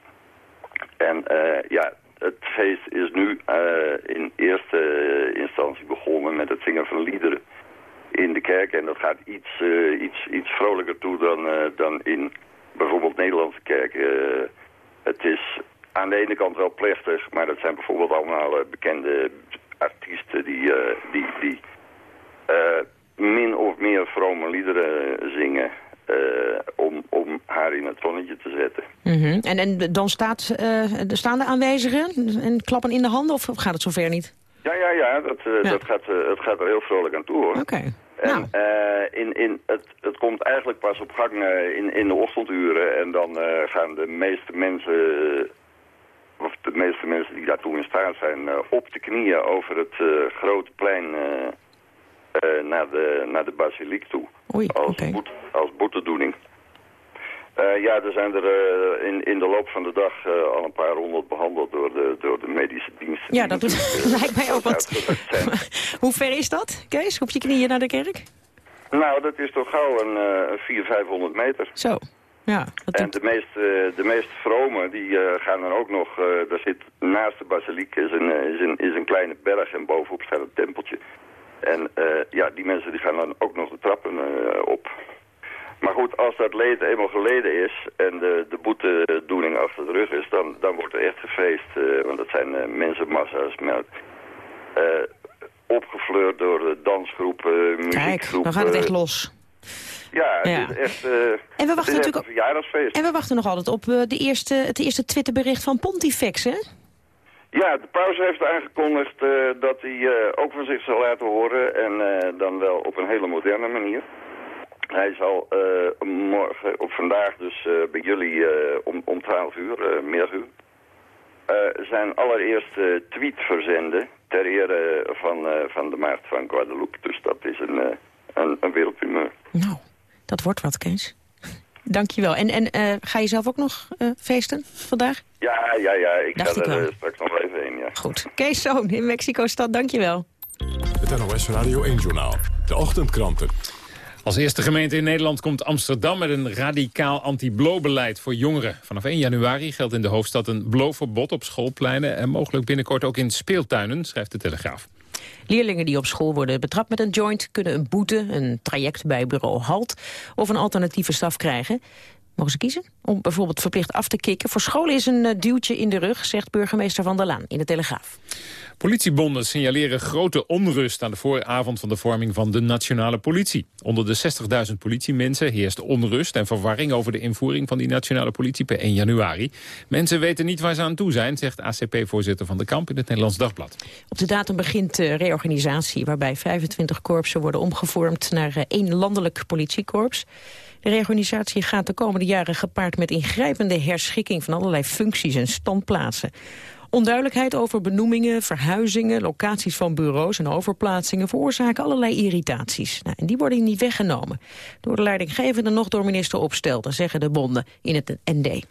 En ja, het feest is nu eh, in eerste instantie begonnen met het zingen van liederen in de kerk. En dat gaat iets, eh, iets, iets vrolijker toe dan, eh, dan in bijvoorbeeld Nederlandse kerken. Eh, het is aan de ene kant wel plechtig, maar dat zijn bijvoorbeeld allemaal eh, bekende artiesten die, eh, die, die eh, min of meer vrome liederen zingen. Eh, om, om haar in het zonnetje te zetten. Mhm. En, en dan staat, eh, er staan de aanwezigen en klappen in de handen of gaat het zover niet? Ja, ja, ja, dat, eh, dat gaat, het gaat er heel vrolijk aan toe hoor. Oké. En eh, in, in, het, het komt eigenlijk pas op gang in, in de ochtenduren en dan gaan de meeste mensen, of de meeste mensen die daartoe in staat zijn, op de knieën over het grote plein naar, de, naar de basiliek toe. als, boet, als boetedoening. Eh, ja, er zijn er eh, in, in de loop van de dag eh, al een paar honderd behandeld door de, door de medische diensten. Ja, dat [LAUGHS] lijkt mij ook wat. [LAUGHS] Hoe ver is dat, Kees? Op je knieën naar de kerk? Nou, dat is toch gauw een eh 400, 500 meter. Zo, ja. En de meest, eh, de meest vromen, die eh, gaan dan ook nog... eh daar zit naast de basiliek is een, eh, is, een, is een kleine berg en bovenop staat een tempeltje. En eh, ja, die mensen die gaan dan ook nog de trappen eh, op. Maar goed, als dat leed eenmaal geleden is en de, de boetedoening achter de rug is... dan, dan wordt er echt gefeest, eh, want dat zijn eh, mensenmassa's met... eh, opgefleurd door de dansgroepen, muziekgroepen. Kijk, dan gaat het echt los. Ja, het Ja. is echt, En we wachten natuurlijk een verjaardagsfeest. En we wachten nog altijd op de eerste, het eerste Twitterbericht van Pontifex, hè? Ja, de paus heeft aangekondigd eh, dat hij eh, ook van zich zal laten horen en eh, dan wel op een hele moderne manier. Hij zal morgen, op vandaag dus bij jullie om, om 12 uur, middaguur, zijn allereerste tweet verzenden ter ere van, van de maagd van Guadeloupe. Dus dat is een, een, een wereldprimeur. Dat wordt wat, Kees. Dankjewel. En, en ga je zelf ook nog feesten vandaag? Ja, ja, ja, ik Dacht ga ik er wel. eh, straks nog even heen, ja. Goed. Kees Zoon in Mexico-stad, dankjewel. Het NOS Radio 1-journaal. De ochtendkranten. Als eerste gemeente in Nederland komt Amsterdam met een radicaal anti-blow-beleid voor jongeren. Vanaf 1 januari geldt in de hoofdstad een blowverbod op schoolpleinen... en mogelijk binnenkort ook in speeltuinen, schrijft de Telegraaf. Leerlingen die op school worden betrapt met een joint... kunnen een boete, een traject bij bureau HALT... of een alternatieve staf krijgen. Mogen ze kiezen om bijvoorbeeld verplicht af te kicken? Voor school is een eh, duwtje in de rug, zegt burgemeester Van der Laan in de Telegraaf. Politiebonden signaleren grote onrust aan de vooravond van de vorming van de nationale politie. Onder de 60.000 politiemensen heerst onrust en verwarring over de invoering van die nationale politie per 1 januari. Mensen weten niet waar ze aan toe zijn, zegt ACP-voorzitter Van de Kamp in het Nederlands Dagblad. Op de datum begint de reorganisatie waarbij 25 korpsen worden omgevormd naar eh, één landelijk politiekorps. De reorganisatie gaat de komende jaren gepaard met ingrijpende herschikking van allerlei functies en standplaatsen. Onduidelijkheid over benoemingen, verhuizingen, locaties van bureaus en overplaatsingen veroorzaken allerlei irritaties. Nou, en die worden niet weggenomen. Door de leidinggevende nog door minister Opstelten, zeggen de bonden in het ND.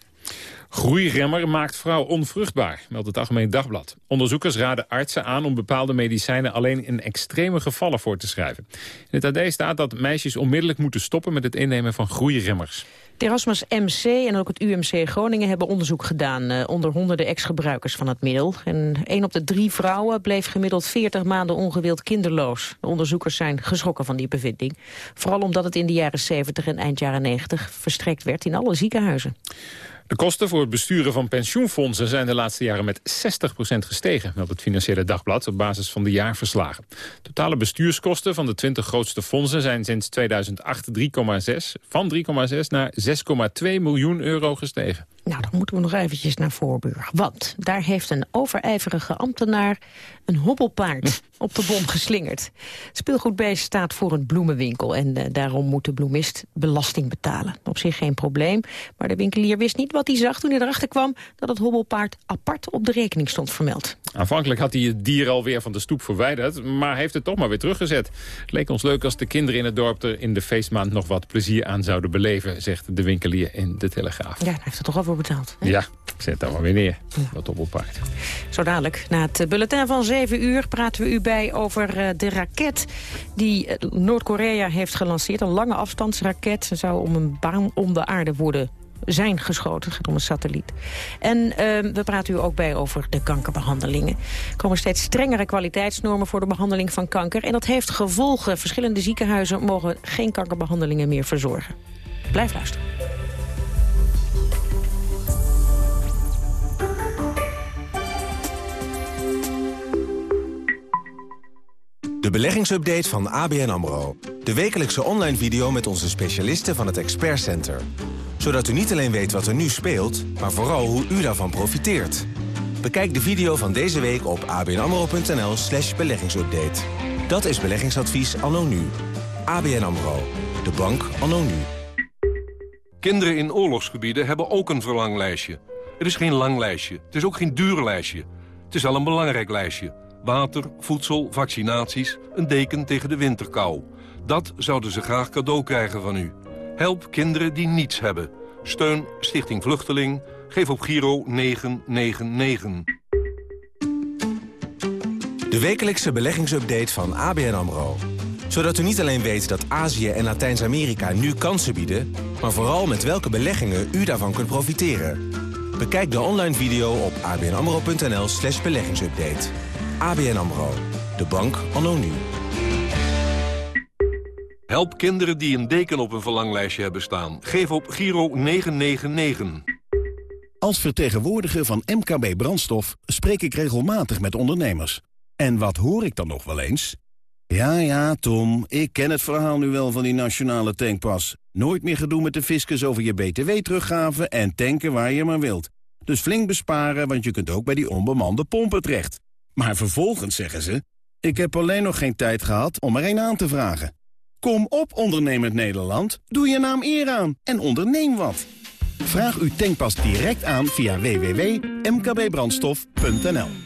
Groeiremmer maakt vrouw onvruchtbaar, meldt het Algemeen Dagblad. Onderzoekers raden artsen aan om bepaalde medicijnen alleen in extreme gevallen voor te schrijven. In het AD staat dat meisjes onmiddellijk moeten stoppen met het innemen van groeiremmers. Het Erasmus MC en ook het UMC Groningen hebben onderzoek gedaan eh, onder honderden ex-gebruikers van het middel. En één op de drie vrouwen bleef gemiddeld 40 maanden ongewild kinderloos. De onderzoekers zijn geschrokken van die bevinding. Vooral omdat het in de jaren 70 en eind jaren 90 verstrekt werd in alle ziekenhuizen. De kosten voor het besturen van pensioenfondsen zijn de laatste jaren met 60% gestegen, meldt het Financiële Dagblad op basis van de jaarverslagen. Totale bestuurskosten van de 20 grootste fondsen zijn sinds 2008 3,6, van 3,6 naar 6,2 miljoen euro gestegen. Nou, dan moeten we nog eventjes naar Voorburg. Want daar heeft een overijverige ambtenaar een hobbelpaard [LAUGHS] op de bom geslingerd. Speelgoedbeest staat voor een bloemenwinkel en eh, daarom moet de bloemist belasting betalen. Op zich geen probleem, maar de winkelier wist niet wat hij zag toen hij erachter kwam dat het hobbelpaard apart op de rekening stond vermeld. Aanvankelijk had hij het dier alweer van de stoep verwijderd, maar heeft het toch maar weer teruggezet. Het leek ons leuk als de kinderen in het dorp er in de feestmaand nog wat plezier aan zouden beleven, zegt de winkelier in de Telegraaf. Ja, hij heeft er toch al voor betaald. hè? Ja, zet dan maar weer neer, dat hobbelpaard. Zo dadelijk, na het bulletin van 7 uur, praten we u bij over eh, de raket die eh, Noord-Korea heeft gelanceerd. Een lange afstandsraket. Ze zou om een baan om de aarde worden zijn geschoten. Het gaat om een satelliet. En eh, we praten u ook bij over de kankerbehandelingen. Er komen steeds strengere kwaliteitsnormen voor de behandeling van kanker. En dat heeft gevolgen. Verschillende ziekenhuizen mogen geen kankerbehandelingen meer verzorgen. Blijf luisteren. De beleggingsupdate van ABN AMRO. De wekelijkse online video met onze specialisten van het Expert Center. Zodat u niet alleen weet wat er nu speelt, maar vooral hoe u daarvan profiteert. Bekijk de video van deze week op abnamro.nl slash beleggingsupdate. Dat is beleggingsadvies anno nu. ABN AMRO. De bank anno nu. Kinderen in oorlogsgebieden hebben ook een verlanglijstje. Het is geen lang lijstje. Het is ook geen duur lijstje. Het is wel een belangrijk lijstje. Water, voedsel, vaccinaties, een deken tegen de winterkou. Dat zouden ze graag cadeau krijgen van u. Help kinderen die niets hebben. Steun Stichting Vluchteling. Geef op Giro 999. De wekelijkse beleggingsupdate van ABN AMRO. Zodat u niet alleen weet dat Azië en Latijns-Amerika nu kansen bieden... maar vooral met welke beleggingen u daarvan kunt profiteren. Bekijk de online video op abnamro.nl slash beleggingsupdate. ABN AMRO. De bank anno nu. Help kinderen die een deken op een verlanglijstje hebben staan. Geef op Giro 999. Als vertegenwoordiger van MKB Brandstof spreek ik regelmatig met ondernemers. En wat hoor ik dan nog wel eens? Ja, ja, Tom, ik ken het verhaal nu wel van die nationale tankpas. Nooit meer gedoe met de fiscus over je btw-teruggave en tanken waar je maar wilt. Dus flink besparen, want je kunt ook bij die onbemande pompen terecht. Maar vervolgens zeggen ze... ik heb alleen nog geen tijd gehad om er een aan te vragen. Kom op, ondernemend Nederland. Doe je naam eer aan en onderneem wat. Vraag uw tankpas direct aan via www.mkbbrandstof.nl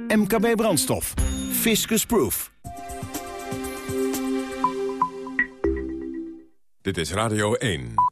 MKB Brandstof. Fiscus Proof. Dit is Radio 1.